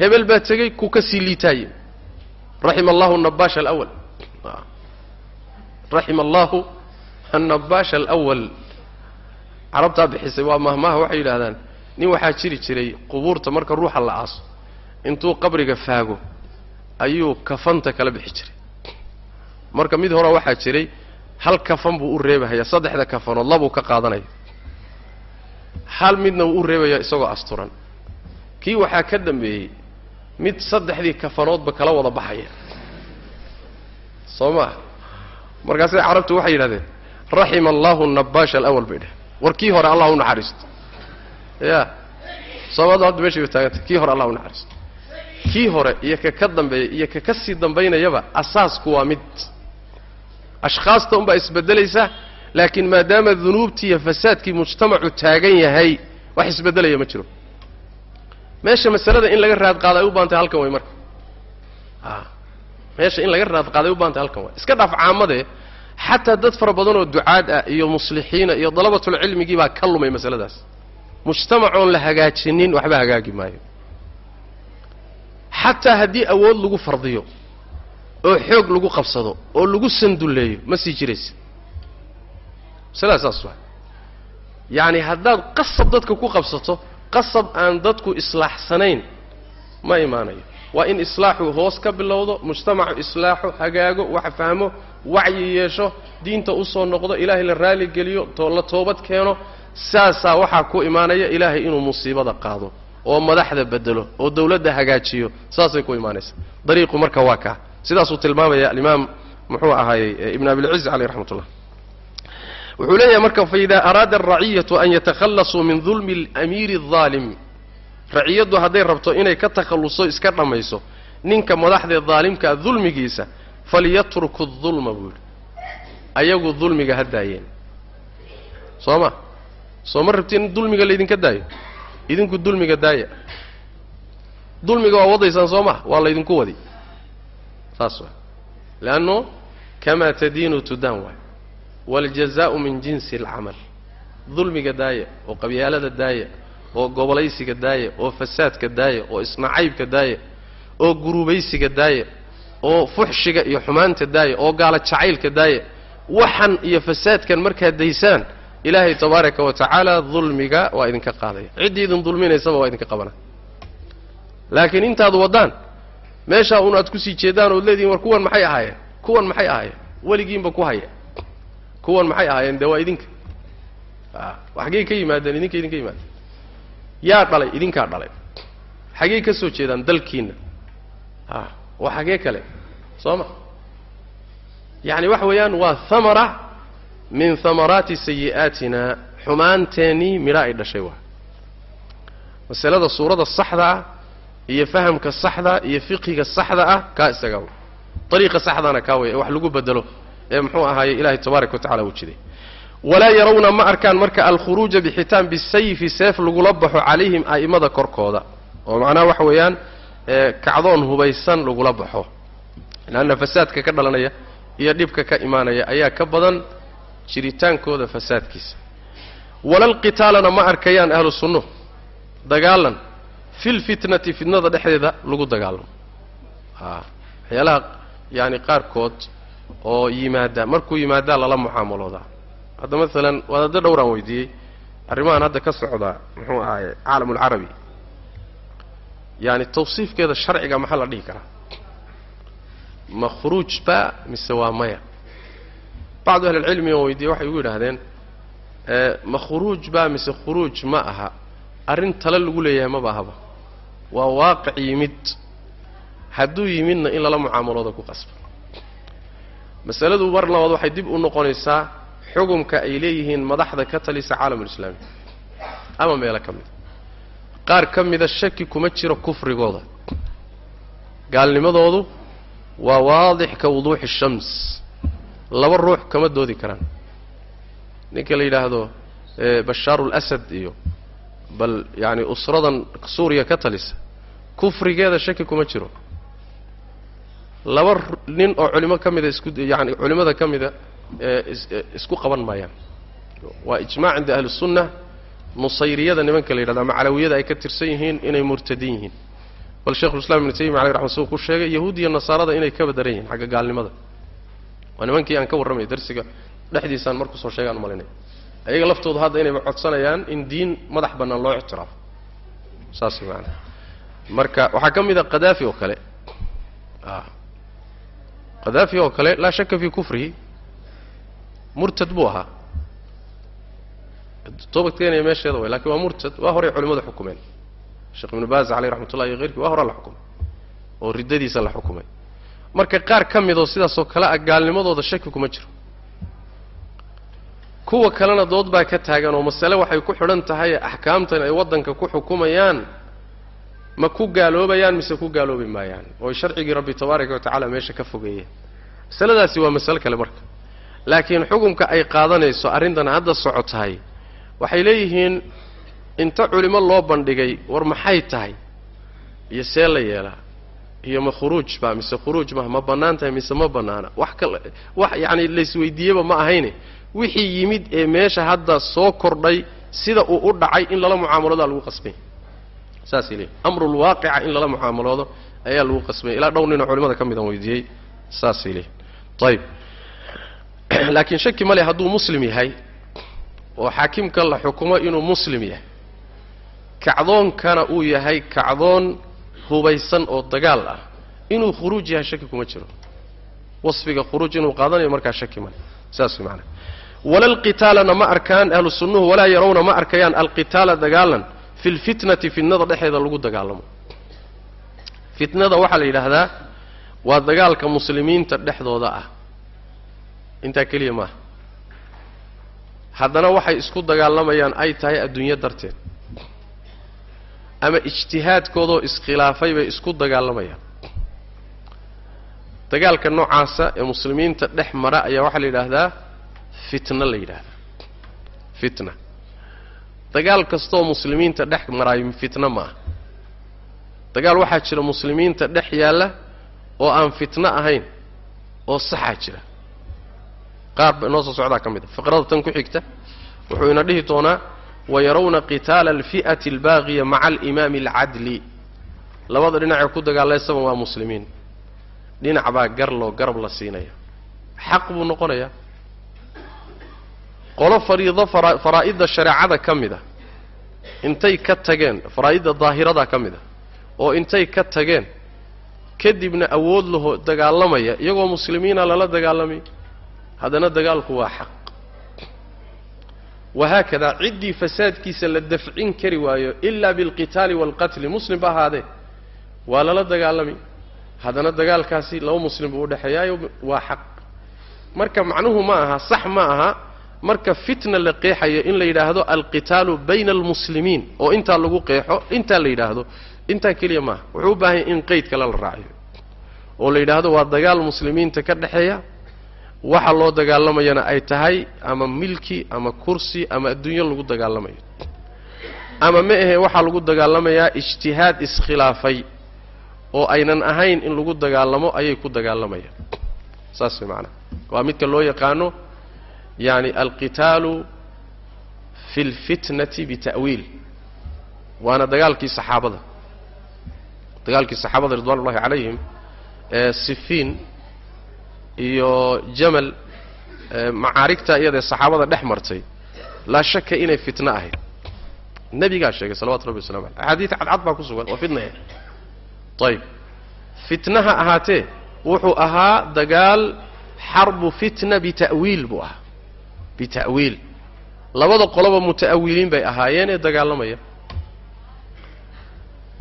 A: hebel baa tegey ku ka sii liitaa yimi raxima allahu nabaasha alawal raxima allahu annabaasha alawal carabtaa bixisay waa mahmaha waxay yidhaahdaan nin waxaa jiri jiray qubuurta marka ruuxa la aaso intuu qabriga faago ayuu kafanta kala bixi jiray. Marka mid hore waxaa jiray hal kafan buu u reebahaya saddexda kafanood labuu ka qaadanaya. Hal midna wuu u reebaya isagoo asturan. Kii waxaa ka dambeeyey mid saddexdii kafanoodba kala wada baxaya. Soo maa markaasay carabtu waxay yidhahdeen raxima allahu nabaasha alawal bay dheh war kii hore allah u naxariisto ya. Soomaalida hadda meeshay ba taagantay kii hore allah u naxariisto kii hore iyo ka ka dambeeya iyo ka ka sii dambaynayaba asaasku waa mid. Ashkhaasta unbaa isbeddelaysa laakiin maadaama dunuubtii iyo fasaadkii mujtamacu taagan yahay wax isbeddelaya ma jiro meesha masalada in laga raad qaada ay u baantay halkan way marka. A meesha in laga raad ay u baantay halkan way. Iska dhaaf caamadee xataa dad fara badan oo ducaad ah iyo muslixiina iyo dalabatulcilmigii baa ka lumay masaladaas. Mujtamacoon la hagaajinin waxba hagaagi maayo. Xataa haddii awood lagu fardiyo oo xoog lagu qabsado oo lagu sandulleeyo ma sii jiraysa. Masalada saas waa yacani haddaad qasab dadka ku qabsato qasab aan dadku islaaxsanayn. Ma imaanayo. Waa in islaaxu hoos ka bilowdo mujtamacu islaaxo hagaago wax fahmo wacyi yeesho diinta u soo noqdo ilaahay la raali geliyo to la toobad keeno saasaa waxaa ku imaanaya ilaahay inuu musiibada qaado oo madaxda bedelo oo dawladda hagaajiyo. Saasay ku imaanaysaa dariiqu marka waa kaa sidaasuu tilmaamaya alimaam muxuu ahaayey ibn abilciz caleyh raxmat ullah wuxuu leeyahay marka faida araada alraciyatu an yatakhallasuu min dulmi alamiiri aldaalim raciyaddu hadday rabto inay ka takhalluso iska dhammayso ninka madaxdee daalimkaa dulmigiisa falyatruku dulma buu yidhi. Ayagu dulmiga ha daayeen. Soo ma? Soo ma rabtiin in dulmiga laydinka daayo? Idinku dulmiga daaya dulmiga waa wadaysaan soo ma? Waa laydinku wadi. Saas waa leannu kamaa tadiinu tudaan waay waaljazaa'u min jinsi alcamal dulmiga daaya oo qabyaalada daaya oo gobolaysiga daaya oo fasaadka daaya oo isnacaybka daaya oo gurubaysiga daaya oo fuxshiga iyo xumaanta daaya oo gaala jacaylka daaya waxan iyo fasaadkan markaad daysaan ilaahay tabaaraka wa tacaala dulmiga waa idinka qaadaya ciddii idin dulminaysaba waa idinka qabana laakiin intaad waddaan meeshaa un aad ku sii jeedaan ood leedihin war kuwan maxay ahaayeen kuwan maxay ahaayeen weligiinba ku haya kuwan maxay ahaayeen? Dee waa idinka. A waxgey ka yimaadeen? Idinka idinka yimaadeen. Yaa dhalay idinkaa dhalay. Xagey ka soo jeedaan dalkiinna? A waa xagee kale. Soo ma? Yacni waxa weeyaan waa hamara min hamaraati sayi'aatina xumaanteennii midha ay dhashay waa. Masalada suurada saxda ah iyo fahamka saxda iyo fiqhiga saxda ah kaa isagaa wey ariiqa saxdaana kaa wey ee wax lagu bedelo ee muxuu ahaaye ilaahay tabaaraka wa tacala jiday walaa yarawna ma arkaan marka alkhuruuja bixitaan bisayfi seef lagula baxo calayhim a'immada korkooda. Oo macnaha waxa weeyaan kacdoon hubaysan lagula baxo. Leanna fasaadka ka dhalanaya iyo dhibka ka imaanaya ayaa ka badan jiritaankooda fasaadkiisa. Walalqitaalana ma arkayaan ahlu sunnuh dagaalan filfitnati fitnada dhexdeeda lagu dagaalamo. Waxyaalaha yaani qaarkood oo yimaada markuu yimaadaa lala mucaamaloodaa hadda maalan wadaaddo dhowraan weydiiyey arrimahan hadda ka socdaa muxuu ahaaye caalam ulcarabi yaani tawsiifkeeda sharciga maxaa la dhihi karaa? Ma khuruuj ba mise waa maya? Bacdu ahlilcilmi oo weydiiyey waxay ugu yidhaahdeen ma khuruuj ba mise khuruuj ma aha arrin tale lagu leeyahay maba ahaba waa waaqic yimid. Hadduu yimidna in lala mucaamalooda ku qasba masaladu mar labaad waxay dib u noqonaysaa xugumka ay leeyihiin madaxda ka talisa caalamulislaami ama meelo ka mida qaar ka mida shaki kuma jiro kufrigooda. Gaalnimadoodu waa waadix ka wuduuxi shams. Laba ruux kama doodi karaan. Ninka la yidhaahdo bashaaru lasad iyo bal yaani usradan suuriya ka talisa. Kufrigeeda shaki kuma jiro laba nin oo culimo ka mida isku yaani culimmada ka mida isku qaban maayaan. Waa ijmac cinda ahli sunna nusayriyada nimanka la yidhahdo ama calawiyada ay ka tirsan yihiin inay murtadiin yihiin. Bal shekhulislam ibnu taymiya aleyh raxmat suu ku sheegay yahuud iyo nasaarada inay kaba daran yihiin xagga gaalnimada. Waa nimankii aan ka warramay darsiga dhexdiisaan markusoo sheegaan malinay. Ayaga laftoodu hadda inayba codsanayaan in diin madax bannaan loo ictiraafo saas maana marka waxaa ka mid a qadaafi oo kale qadaafi oo kale laa shaka fii kufrihi murtad buu ahaa. Toobad keenaya meesheeda way laakiin waa murtad waa horay culimmadu xukumeen. Sheekh ibnu baaz caleyh raxmat ullahi iyo keyrkii waa horaa la xukumay oo riddadiisa la xukumay. Marka qaar ka midoo sidaasoo kale ah gaalnimadooda shaki kuma jiro. Kuwa kalena dood baa ka taagan oo masale waxay ku xidhan tahay axkaamtan ay waddanka ku xukumayaan ma ku gaaloobayaan mise ku gaaloobi maayaan? Ooy sharcigii rabbi tabaaraka wa tacaala meesha ka fogeeyeen masaladaasi waa masale kale marka. Laakiin xukunka ay qaadanayso arrintan hadda socotahay waxay leeyihiin inta culimo loo bandhigay war maxay tahay? Iyo see la yeelaa iyo ma khuruuj ba mise khuruuj ma ma bannaan tahay mise ma bannaana? Wax kal wax yacani laysweydiiyeba ma ahayne. Wixii yimid ee meesha hadda soo kordhay sida uu u dhacay in lala mucaamaloodaa lagu qasbay saasay leeyihiin amrulwaaqica in lala mucaamaloodo ayaa lagu qasbaya ilaa dhowr ninoo culimada ka midaan weydiiyey saasay leeyihiin ayib laakiin shaki male hadduu muslim yahay oo xaakimka la xukumo inuu muslim yahay. Kacdoonkana uu yahay kacdoon hubaysan oo dagaal ah. Inuu khuruuj yahay shaki kuma jiro. Wasfiga khuruuj inuu qaadanayo markaa shaki male saas maanaa wala alqitaalana ma arkaan ahlu sunnuhu walaa yarawna ma arkayaan alqitaala dagaalan fi lfitnati fitnada dhexeeda lagu dagaalamo. Fitnada waxaa la yidhaahdaa waa dagaalka muslimiinta dhexdooda ah. Intaa keliya maaha haddana waxay isku dagaalamayaan ay tahay adduunyo darteed. Ama ijtihaadkoodoo iskhilaafay bay isku dagaalamayaan. Dagaalka noocaasa ee muslimiinta dhex mara ayaa waxaa la yidhaahdaa fitna la yidhaahdaa. Fitna dagaal kastooo muslimiinta dhex maraayo fitna ma aha. Dagaal waxaa jira muslimiinta dhex yaalla oo aan fitno ahayn oo saxaa jira. Qaar ba inoo soo socdaa ka mid a. Fiqrada tan ku xigta wuxuu ina dhihi doonaa wayarawna qitaala alfi'ati albaaqiya maca alimaami alcadli. Labada dhinacee ku dagaalaysaban waa muslimiin. Dhinac baa gar loo garab la siinaya xaq buu noqonayaa qolo fariido fara faraa'idda shareecada ka mid a intay ka tageen faraa'idda daahirada ka mid a oo intay ka tageen kadibna awood laho dagaalamaya iyagoo muslimiina lala dagaalamay haddana dagaalku waa xaq. Wahaakadaa ciddii fasaadkiisa la dafcin kari waayo ilaa bilqitaali waalqatli muslim ba ahaadee waa lala dagaalami. Haddana dagaalkaasi laba muslim buu udhexeeyaayo waa xaq. Marka macnuhu ma aha sax ma aha marka fitna la qeexayo in la yidhaahdo alqitaalu bayna almuslimiin oo intaa lagu qeexo intaa la yidhaahdo intaa keliya maaha. Wuxuu u baahan yahy in qeyd kale la raaciyo oo la yidhaahdo waa dagaal muslimiinta ka dhexeeya. Waxa loo dagaalamayana ay tahay ama milki ama kursi ama adduunyo lagu dagaalamayo. Ama ma ahe waxaa lagu dagaalamayaa ijtihaad iskhilaafay oo aynan ahayn in lagu dagaalamo ayay ku dagaalamayaan saas way macanaha waa midka loo yaqaano yani alqitaalu fi اlfitnati bita'wiil waana dagaalkii saxaabada dagaalkii saxaabada ridwan ullahi calayhim ee sifiin iyo jamal macaarigta iyadae saxaabada dhex martay laa shaka inay fitno ahayd nebigaa sheegay salawatu rabbi waslamu aleyh axaadiid cadcad baa ku sugan waa fitna ayib fitnaha ahaatee wuxuu ahaa dagaal xarbu fitna bita'wiil buu ahaa bita'wiil labada qoloba muta'awiliin bay ahaayeen ee dagaalamaya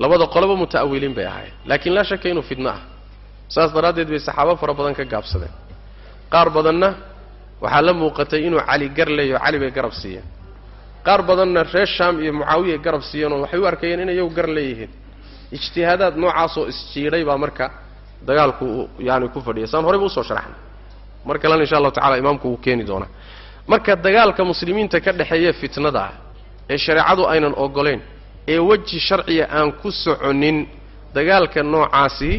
A: labada qoloba muta'awiliin bay ahaayeen laakiin laa shaka inuu fitno ah saas daraaddeed bay saxaabo fara badan ka gaabsadeen qaar badanna waxaa la muuqatay inuu cali gar leeyaho cali bay garab siiyeen qaar badanna reer shaam iyo mucaawiya garab siiyeenoo waxay u arkayeen inay iyagu gar leeyihiin ijtihaadaad noocaasoo isjiidhay baa marka dagaalku yaani ku fadhiya saan horeyba u soo sharaxnay mar kalena insha allahu tacala imaamku wuu keeni doonaa marka dagaalka muslimiinta ka dhexeeya fitnada ah ee shareecadu aynan ogolayn ee weji sharciya aan ku soconin dagaalka noocaasi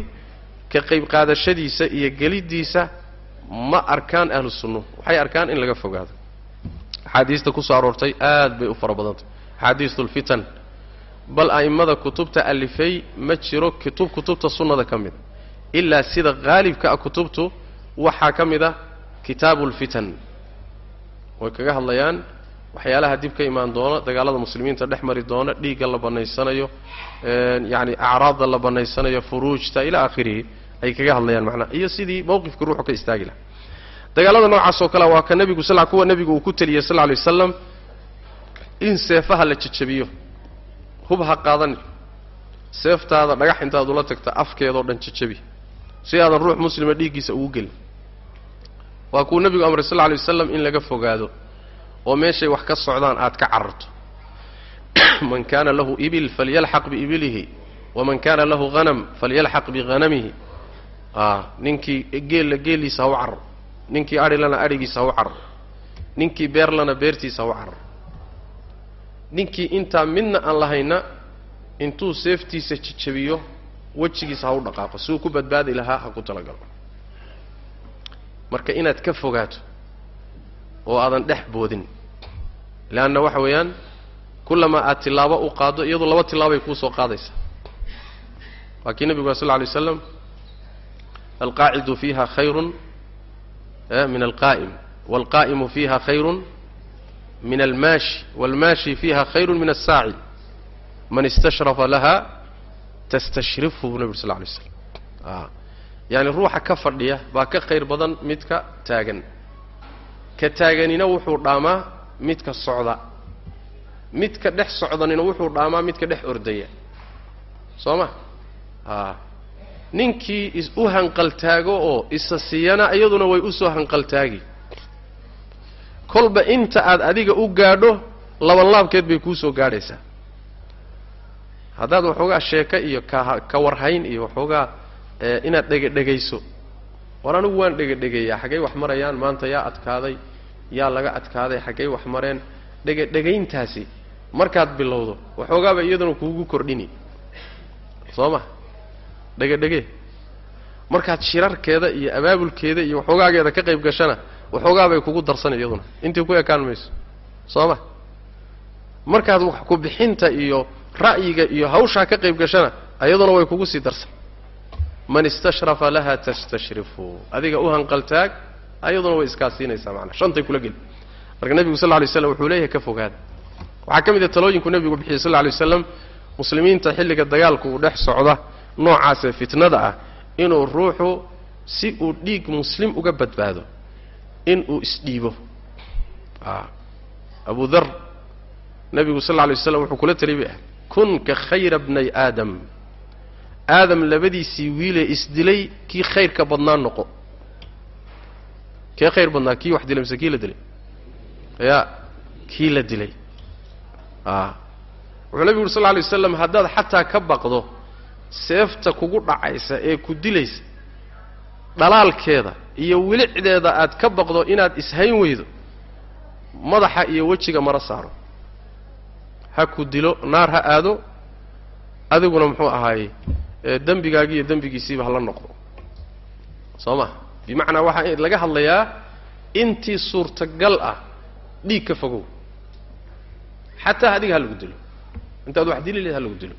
A: ka qayb qaadashadiisa iyo geliddiisa ma arkaan ahlu sunnuhu waxay arkaan in laga fogaado. Axaadiista ku soo aroortay aad bay u fara badantay. Axaadiistulfitan bal a'immada kutubta alifay ma jiro kutub kutubta sunnada ka mida ilaa sida haalibka ah kutubtu waxaa ka mid ah kitaabu ulfitan way kaga hadlayaan. Waxyaalaha dib ka imaan doona dagaalada muslimiinta dhex mari doona dhiigga la bannaysanayo yacni acraadda la bannaysanayo furuujta ilaa aakhirihi ay kaga hadlayaan macnaha iyo sidii mawqifka ruuxu ka istaagi laha dagaalada noocaas oo kale waa ka nebigu sal kuwa nebigu uu ku teliyey sal lla lay wasalam in seefaha la jajabiyo hub ha qaadani. Seeftaada dhagax intaad ula tagta afkeedao dhan jajabi si aadan ruux muslima dhiiggiisa ugu gelin waa kuu nebigu amray sal lla lay wasalam in laga fogaado oo meeshay wax ka socdaan aad ka cararto. Man kana lahu ibil falyalxaq biibilihi waman kana lahu hanam falyalxaq bihanamihi a ninkii geella geeliisa ha u carar ninkii adhilana adhigiisa ha u carar ninkii beerlana beertiisa ha u carar. Ninkii intaa midna aan lahayna intuu seeftiisa jajabiyo wejigiisa ha u dhaqaaqo si uu ku badbaadi lahaa ha ku talagalo marka inaad ka fogaato oo aadan dhex boodin. Leanna waxa weeyaan kullamaa aad tilaabo u qaaddo iyadu laba tilaabay kuu soo qaadaysaa waa kii nebigu sal lla alay waslam alqaacidu fiiha khayrun min alqaa'im waalqaa'imu fiiha khayrun min almaashi waalmaashi fiiha khayrun min assaaci man istashrafa laha tastashrifhu buu nebi sal lla alay slam yaani ruuxa ka fadhiya baa ka khayr badan midka taagan. Ka taaganina wuxuu dhaamaa midka socda. Midka dhex socdanina wuxuu dhaamaa midka dhex ordaya. Soo ma a ninkii is u hanqaltaago oo isa siiyana iyaduna way u soo hanqaltaagi kolba inta aad adiga u gaadho labanlaabkeed bay kuusoo gaadhaysaa. Haddaad waxoogaa sheeko iyo ka ka warhayn iyo waxoogaa inaad dhegedhegayso war anigu waan dhegedhegeeyaa xaggay wax marayaan maanta yaa adkaaday yaa laga adkaaday. Xaggay wax mareen. Dhegedhegayntaasi markaad bilowdo waxoogaaba iyaduna kuugu kordhini. Soo ma? Dhegedhege markaad shirarkeeda iyo abaabulkeeda iyo waxoogaageeda ka qayb gashana waxoogaabay kugu darsan iyaduna. Intii ku ekaan mayso. Soo ma? Markaad wax ku bixinta iyo ra'yiga iyo hawshaa ka qayb gashana iyaduna way kugu sii darsan man istashrafa laha tastashrifu. Adiga u hanqaltaag ayaduna way iskaa siinaysaa maanaa shantay kula geli. Marka nebigu sal lay slam wuxuu leeyahay ka fogaada. Waxaa ka mid a talooyinku nebigu bixiyey sal lay waslam muslimiinta xilliga dagaalku uu dhex socda noocaasee fitnada ah inuu ruuxu si uu dhiig muslim uga badbaado inuu isdhiibo. Abu dar nebigu sal lay waslam wuxuu kula taliy bay ahay kun ka khayra bnay aadam aadam labadiisii wiilee isdilay kii khayrka badnaa noqo. Kee khayr badnaa kii wax dilay mise kii la dilay? Ya kii la dilay. A wuxuu nebigu uri sal lay waslam haddaad xataa ka baqdo seefta kugu dhacaysa ee ku dilaysa dhalaalkeeda iyo wilicdeeda aad ka baqdo inaad ishayn weydo madaxa iyo wejiga mara saaro. Ha ku dilo naar ha aado adiguna muxuu ahaaye dembigaagi iyo dembigiisiiba hala noqdo. Soo ma bimacnaa waxaa laga hadlayaa intii suurtagal ah dhiig ka fogow. Xataa adiga ha lagu dilo. Intaad wax dili lahed ha lagu dilo.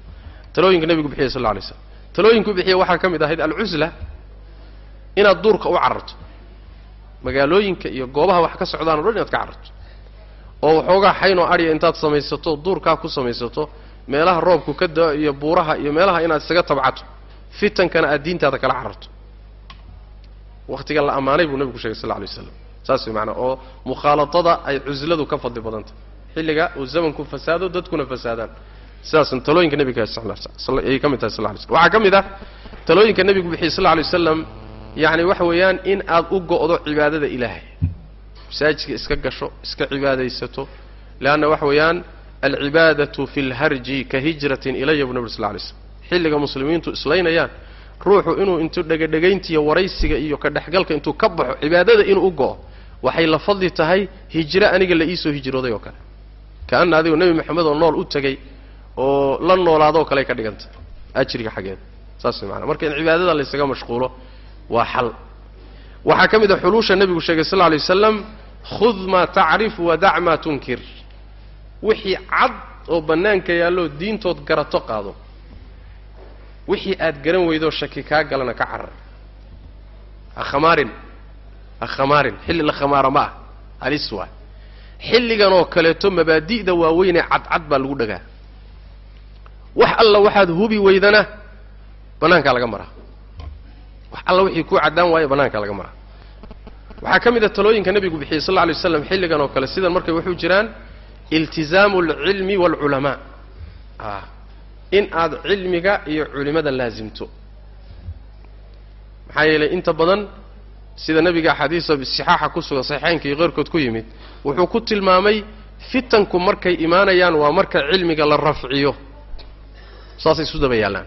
A: Talooyinka nebigu bixiyay sal lla alay slam talooyinku bixiya waxaa ka mid ahayd alcusla inaad duurka u cararto. Magaalooyinka iyo goobaha wax ka socdaan o dhan inaad ka cararto. Oo waxoogaa xaynoo adhiya intaad samaysato duurkaa ku samaysato meelaha roobku ka da iyo buuraha iyo meelaha inaad isaga tabcato fitankana aad diintaada kala cararto. Wakhtiga la ammaanay buu nebigu shegay sal lla alay waslam saas way macanaa oo mukhaaladada ay cusladu ka fadli badantah xilliga uu zamanku fasaado dadkuna fasaadaan. Sidaasn talooyinka nebiga ayay ka mid tahay sal lay waxaa ka mid ah talooyinka nebigu bixiyey sal lla alay waslam yacni waxa weeyaan in aad u go'do cibaadada ilaahay. Masaajidka iska gasho iska cibaadaysato leanna waxa weeyaan alcibaadatu fi lharji ka hijratin ilaya bu nebi sal lla alay slam xilliga muslimiintu islaynayaan ruuxu inuu intuu dhegadhegayntiiyo waraysiga iyo ka dhexgalka intuu ka baxo cibaadada inuu u go'o waxay la fadli tahay hijro aniga la iisoo hijrooday oo kale kaana adigoo nebi maxamed oo nool u tegay oo la noolaadoo kale ka dhiganta ajriga xaggeeda saas maanaa marka in cibaadada laysaga mashquulo waa xal waxaa ka mid a xuluusha nebigu sheegay sal lla alay wasalam khud maa tacrif wadac maa tunkir wixii cad oo bannaanka yaalloo diintood garato qaado. Wixii aad garan weydoo shaki kaa galana ka carar. Ha khamaarin ha khamaarin. Xilli la khamaara ma ah. Halis waa. Xilligan oo kaleeto mabaadi'da waaweynee cadcad baa lagu dhagaa. Wax alla waxaad hubi weydana bannaankaa laga maraa. Wax alla wixii kuu caddaan waayo bannaankaa laga maraa. Waxaa ka mid a talooyinka nebigu bixiyey sal alla lay waslam xilligan oo kale sidan markay waxu jiraan iltizaamu alcilmi waalculamaa a in aad cilmiga iyo culimada laasimto maxaa yeelay inta badan sida nebiga axaadiisa sixaaxa ku sugan saxiixaynka iyo keyrkood ku yimid wuxuu ku tilmaamay fitanku markay imaanayaan waa marka cilmiga la rafciyo. Saasay isu daba yaallaan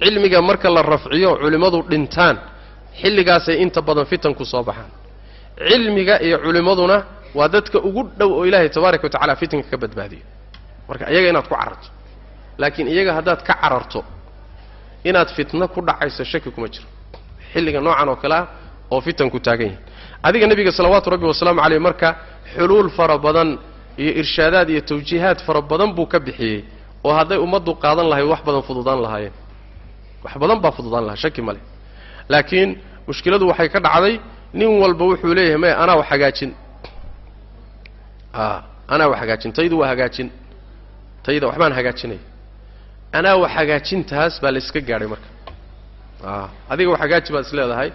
A: cilmiga marka la rafciyo culimmadu dhintaan xilligaasay inta badan fitanku soo baxaan. Cilmiga iyo culimmaduna waa dadka ugu dhow oo ilaahay tabaaraka wa tacala fitanka ka badbaadiyo. Marka iyaga inaad ku cararto. Laakiin iyaga haddaad ka cararto inaad fitno ku dhacayso shaki kuma jiro. Xilliga noocan oo kale ah oo fitanku taagan yahay. Adiga nebiga salawaatu rabbi wasalaamu caleyh marka xuluul fara badan iyo irshaadaad iyo tawjiihaad fara badan buu ka bixiyey oo hadday ummaddu qaadan lahayd wax badan fududaan lahaayeen. Wax badan baa fududaan lahaa shaki ma leh. Laakiin mushkiladu waxay ka dhacday nin walba wuxuu leeyahay maya anaa wax hagaajin anaa wax hagaajin taydu waa hagaajin. Tayda waxbaan hagaajinaya anaa wax hagaajintaas baa layska gaadhay marka. Adiga wax hagaaji baad is leedahay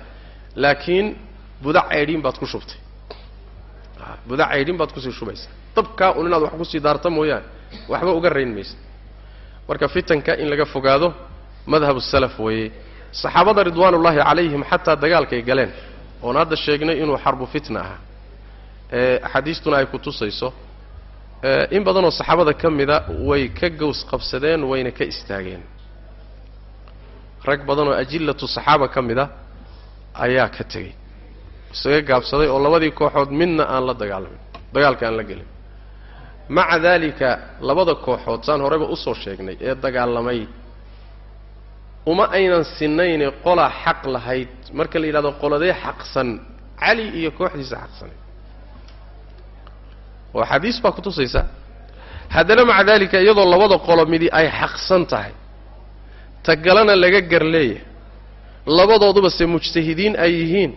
A: laakiin budac aydhiin baad ku shubtay. A budac aydhin baad ku sii shubaysaa dabkaa un inaad wax ku sii daarta mooyaane waxba uga rayn maysa marka fitanka in laga fogaado madhab salaf weeye. Saxaabada ridwaanullaahi calayhim xataa dagaalkay galeen. Oon hadda sheegnay inuu xarbu fitna ahaa axaadiistuna ay ku tusayso in badanoo saxaabada ka mida way ka gows qabsadeen wayna ka istaageen. Rag badan oo ajillatu saxaaba ka mida ayaa ka tegey. Isaga gaabsaday oo labadii kooxood midna aan la dagaalamin dagaalka aan la gelin. Maca daalika labada kooxood saan horeyba u soo sheegnay ee dagaalamay uma aynan sinayne qolaa xaq lahayd. Marka la yidhahdo qoladee xaqsan cali iyo kooxdiisa xaqsanay. oo axaadiis baa ku tusaysa. Haddana maca daalika iyadoo labada qolo midi ay xaqsan tahay tagalana laga garleeyahay labadooduba se mujtahidiin ay yihiin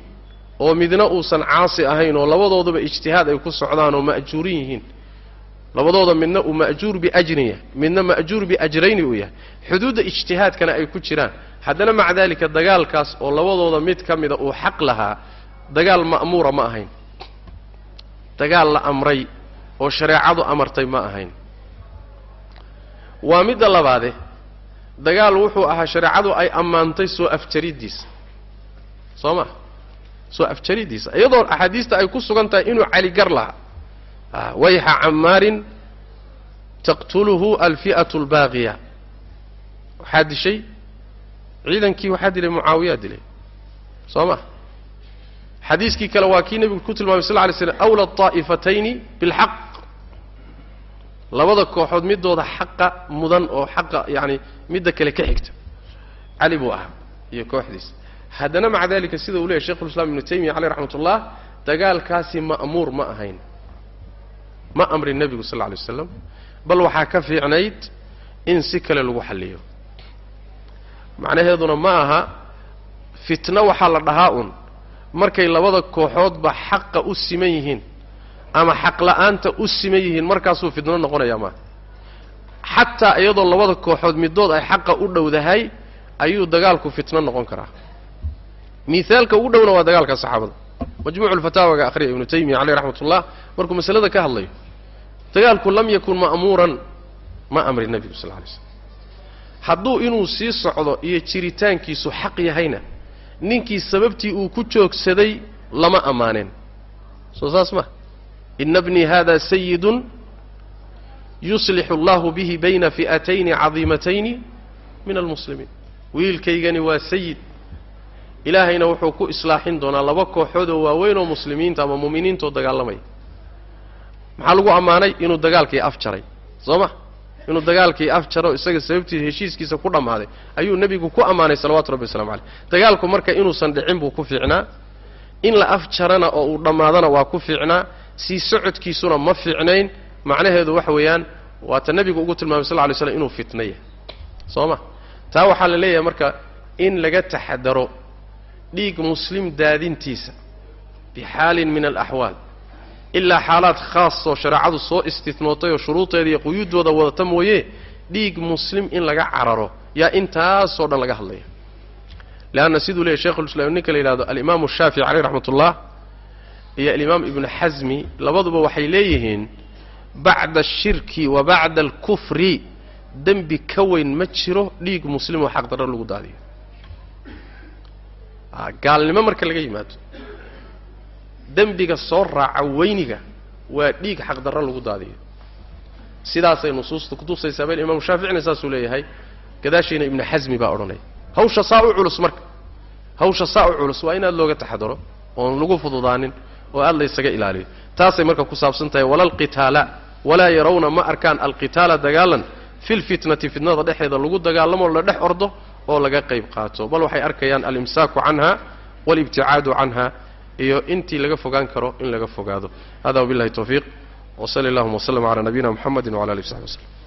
A: oo midna uusan caasi ahayn oo labadooduba ijtihaad ay ku socdaan oo ma'juurin yihiin. Labadooda midna uu ma'juur biajrin yahay midna ma'juur biajrayni uu yahay. Xuduudda ijtihaadkana ay ku jiraan. Haddana maca daalika dagaalkaas oo labadooda mid ka mida uu xaq lahaa dagaal ma'muura ma ahayn. Dagaal la amray oo shareecadu amartay ma ahayn. Waa midda labaade dagaal wuxuu ahaa shareecadu ay ammaantay soo afjariddiisa soo ma soo afjariddiisa iyadoo axaadiista ay ku sugan tahay inuu caligar lahaa. Wayxa camaarin taqtuluhu alfi'atu albaaqiya waxaa dishay ciidankii waxaa dilay mucaawiyaa dilay. Soo ma xadiiskii kale waa kii nebigu ku tilmaamay sal ly slm awla طaa'ifatayni bilxaq labada kooxood midooda xaqa mudan oo xaqa yani midda kale ka xigta. Cali buu ahaa iyo kooxdiisa. Haddana maca dalika sida uu leyahy shekhulislaam ibnu taymiya caleyh raxmat ullah dagaalkaasi ma'muur ma ahayn. Ma amrin nebigu sal lla lay waslam bal waxaa ka fiicnayd in si kale lagu xalliyo. Macnaheeduna ma aha fitno waxaa la dhahaa un markay labada kooxoodba xaqa u siman yihiin ama xaq la'aanta u siman yihiin markaasuu fitno noqonayaa maaha xataa iyadoo labada kooxood middood ay xaqa u dhowdahay ayuu dagaalku fitno noqon karaa. Miaalka ugu dhowna waa dagaalka saxaabada majmuucu lfataawaga akhriya ibnu taymiya caleyh raxmat ullah markuu masalada ka hadlayo dagaalku lam yakun ma'muuran ma amri nebigu sal lay slm hadduu inuu sii socdo iyo jiritaankiisu xaq yahayna ninkii sababtii uu ku joogsaday lama ammaaneen soo saas ma ina bnii hada sayidun yuslixu allahu bihi bayna fi'atayni cadiimatayni min almuslimiin wiilkaygani waa sayid ilaahayna wuxuu ku islaaxin doonaa laba kooxood oo waaweyn oo muslimiinta ama mu'miniintoo dagaalamaya maxaa lagu ammaanay inuu dagaalkii af jaray soo ma inuu dagaalkii af jaro isaga sababtiisa heshiiskiisa ku dhammaaday ayuu nebigu ku ammaanay salawatu rabbi waslamu caleyh dagaalku marka inuusan dhicin buu ku fiicnaa in la af jarana oo uu dhammaadana waa ku fiicnaa sii socodkiisuna ma fiicnayn macnaheedu waxa weeyaan waata nebigu ugu tilmaamay sal ly slam inuu fitna yahay soo ma? Taa waxaa la leeyahay marka in laga taxadaro dhiig muslim daadintiisa bixaalin min alaxwaal ilaa xaalaad khaasoo shareecadu soo istitnootay oo shuruudeeda iyo quyuuddooda wadata mooye dhiig muslim in laga cararo yaa intaasoo dhan laga hadlaya. Leanna siduu leeyahy shekhulislaam ninka la yidhahdo alimaamu shaafici caleyh raxmatullah iyo alimaam ibnu xasmi labaduba waxay leeyihiin bacda ashirki wa bacda alkufri dembi ka weyn ma jiro dhiig muslimoo xaqdarro lagu daadiyo. Gaalnimo marka laga yimaado. Dembiga soo raaca weyniga waa dhiig xaqdarro lagu daadiyo. Sidaasay nusuusta kutusaysaa bal imaamu shaaficina saasuu leeyahay gadaashiina ibnu xasmi baa odhanaya hawsha saa u culus marka. Hawsha saa u culus waa inaad looga taxadaro oon lagu fududaanin oo aad laysaga ilaaliyo. Taasay marka ku saabsan tahay wala alqitaala walaa yarawna ma arkaan alqitaala dagaalan fi lfitnati fitnada dhexeeda lagu dagaalamoo la dhex ordo oo laga qayb qaato. Bal waxay arkayaan alimsaaku canha walibticaadu canha iyo intii laga fogaan karo in laga fogaado. Hada wabillahi tawfiiq wsali allahuma wslm cala nabiyina mxamedi wcala alih w saxbi wslm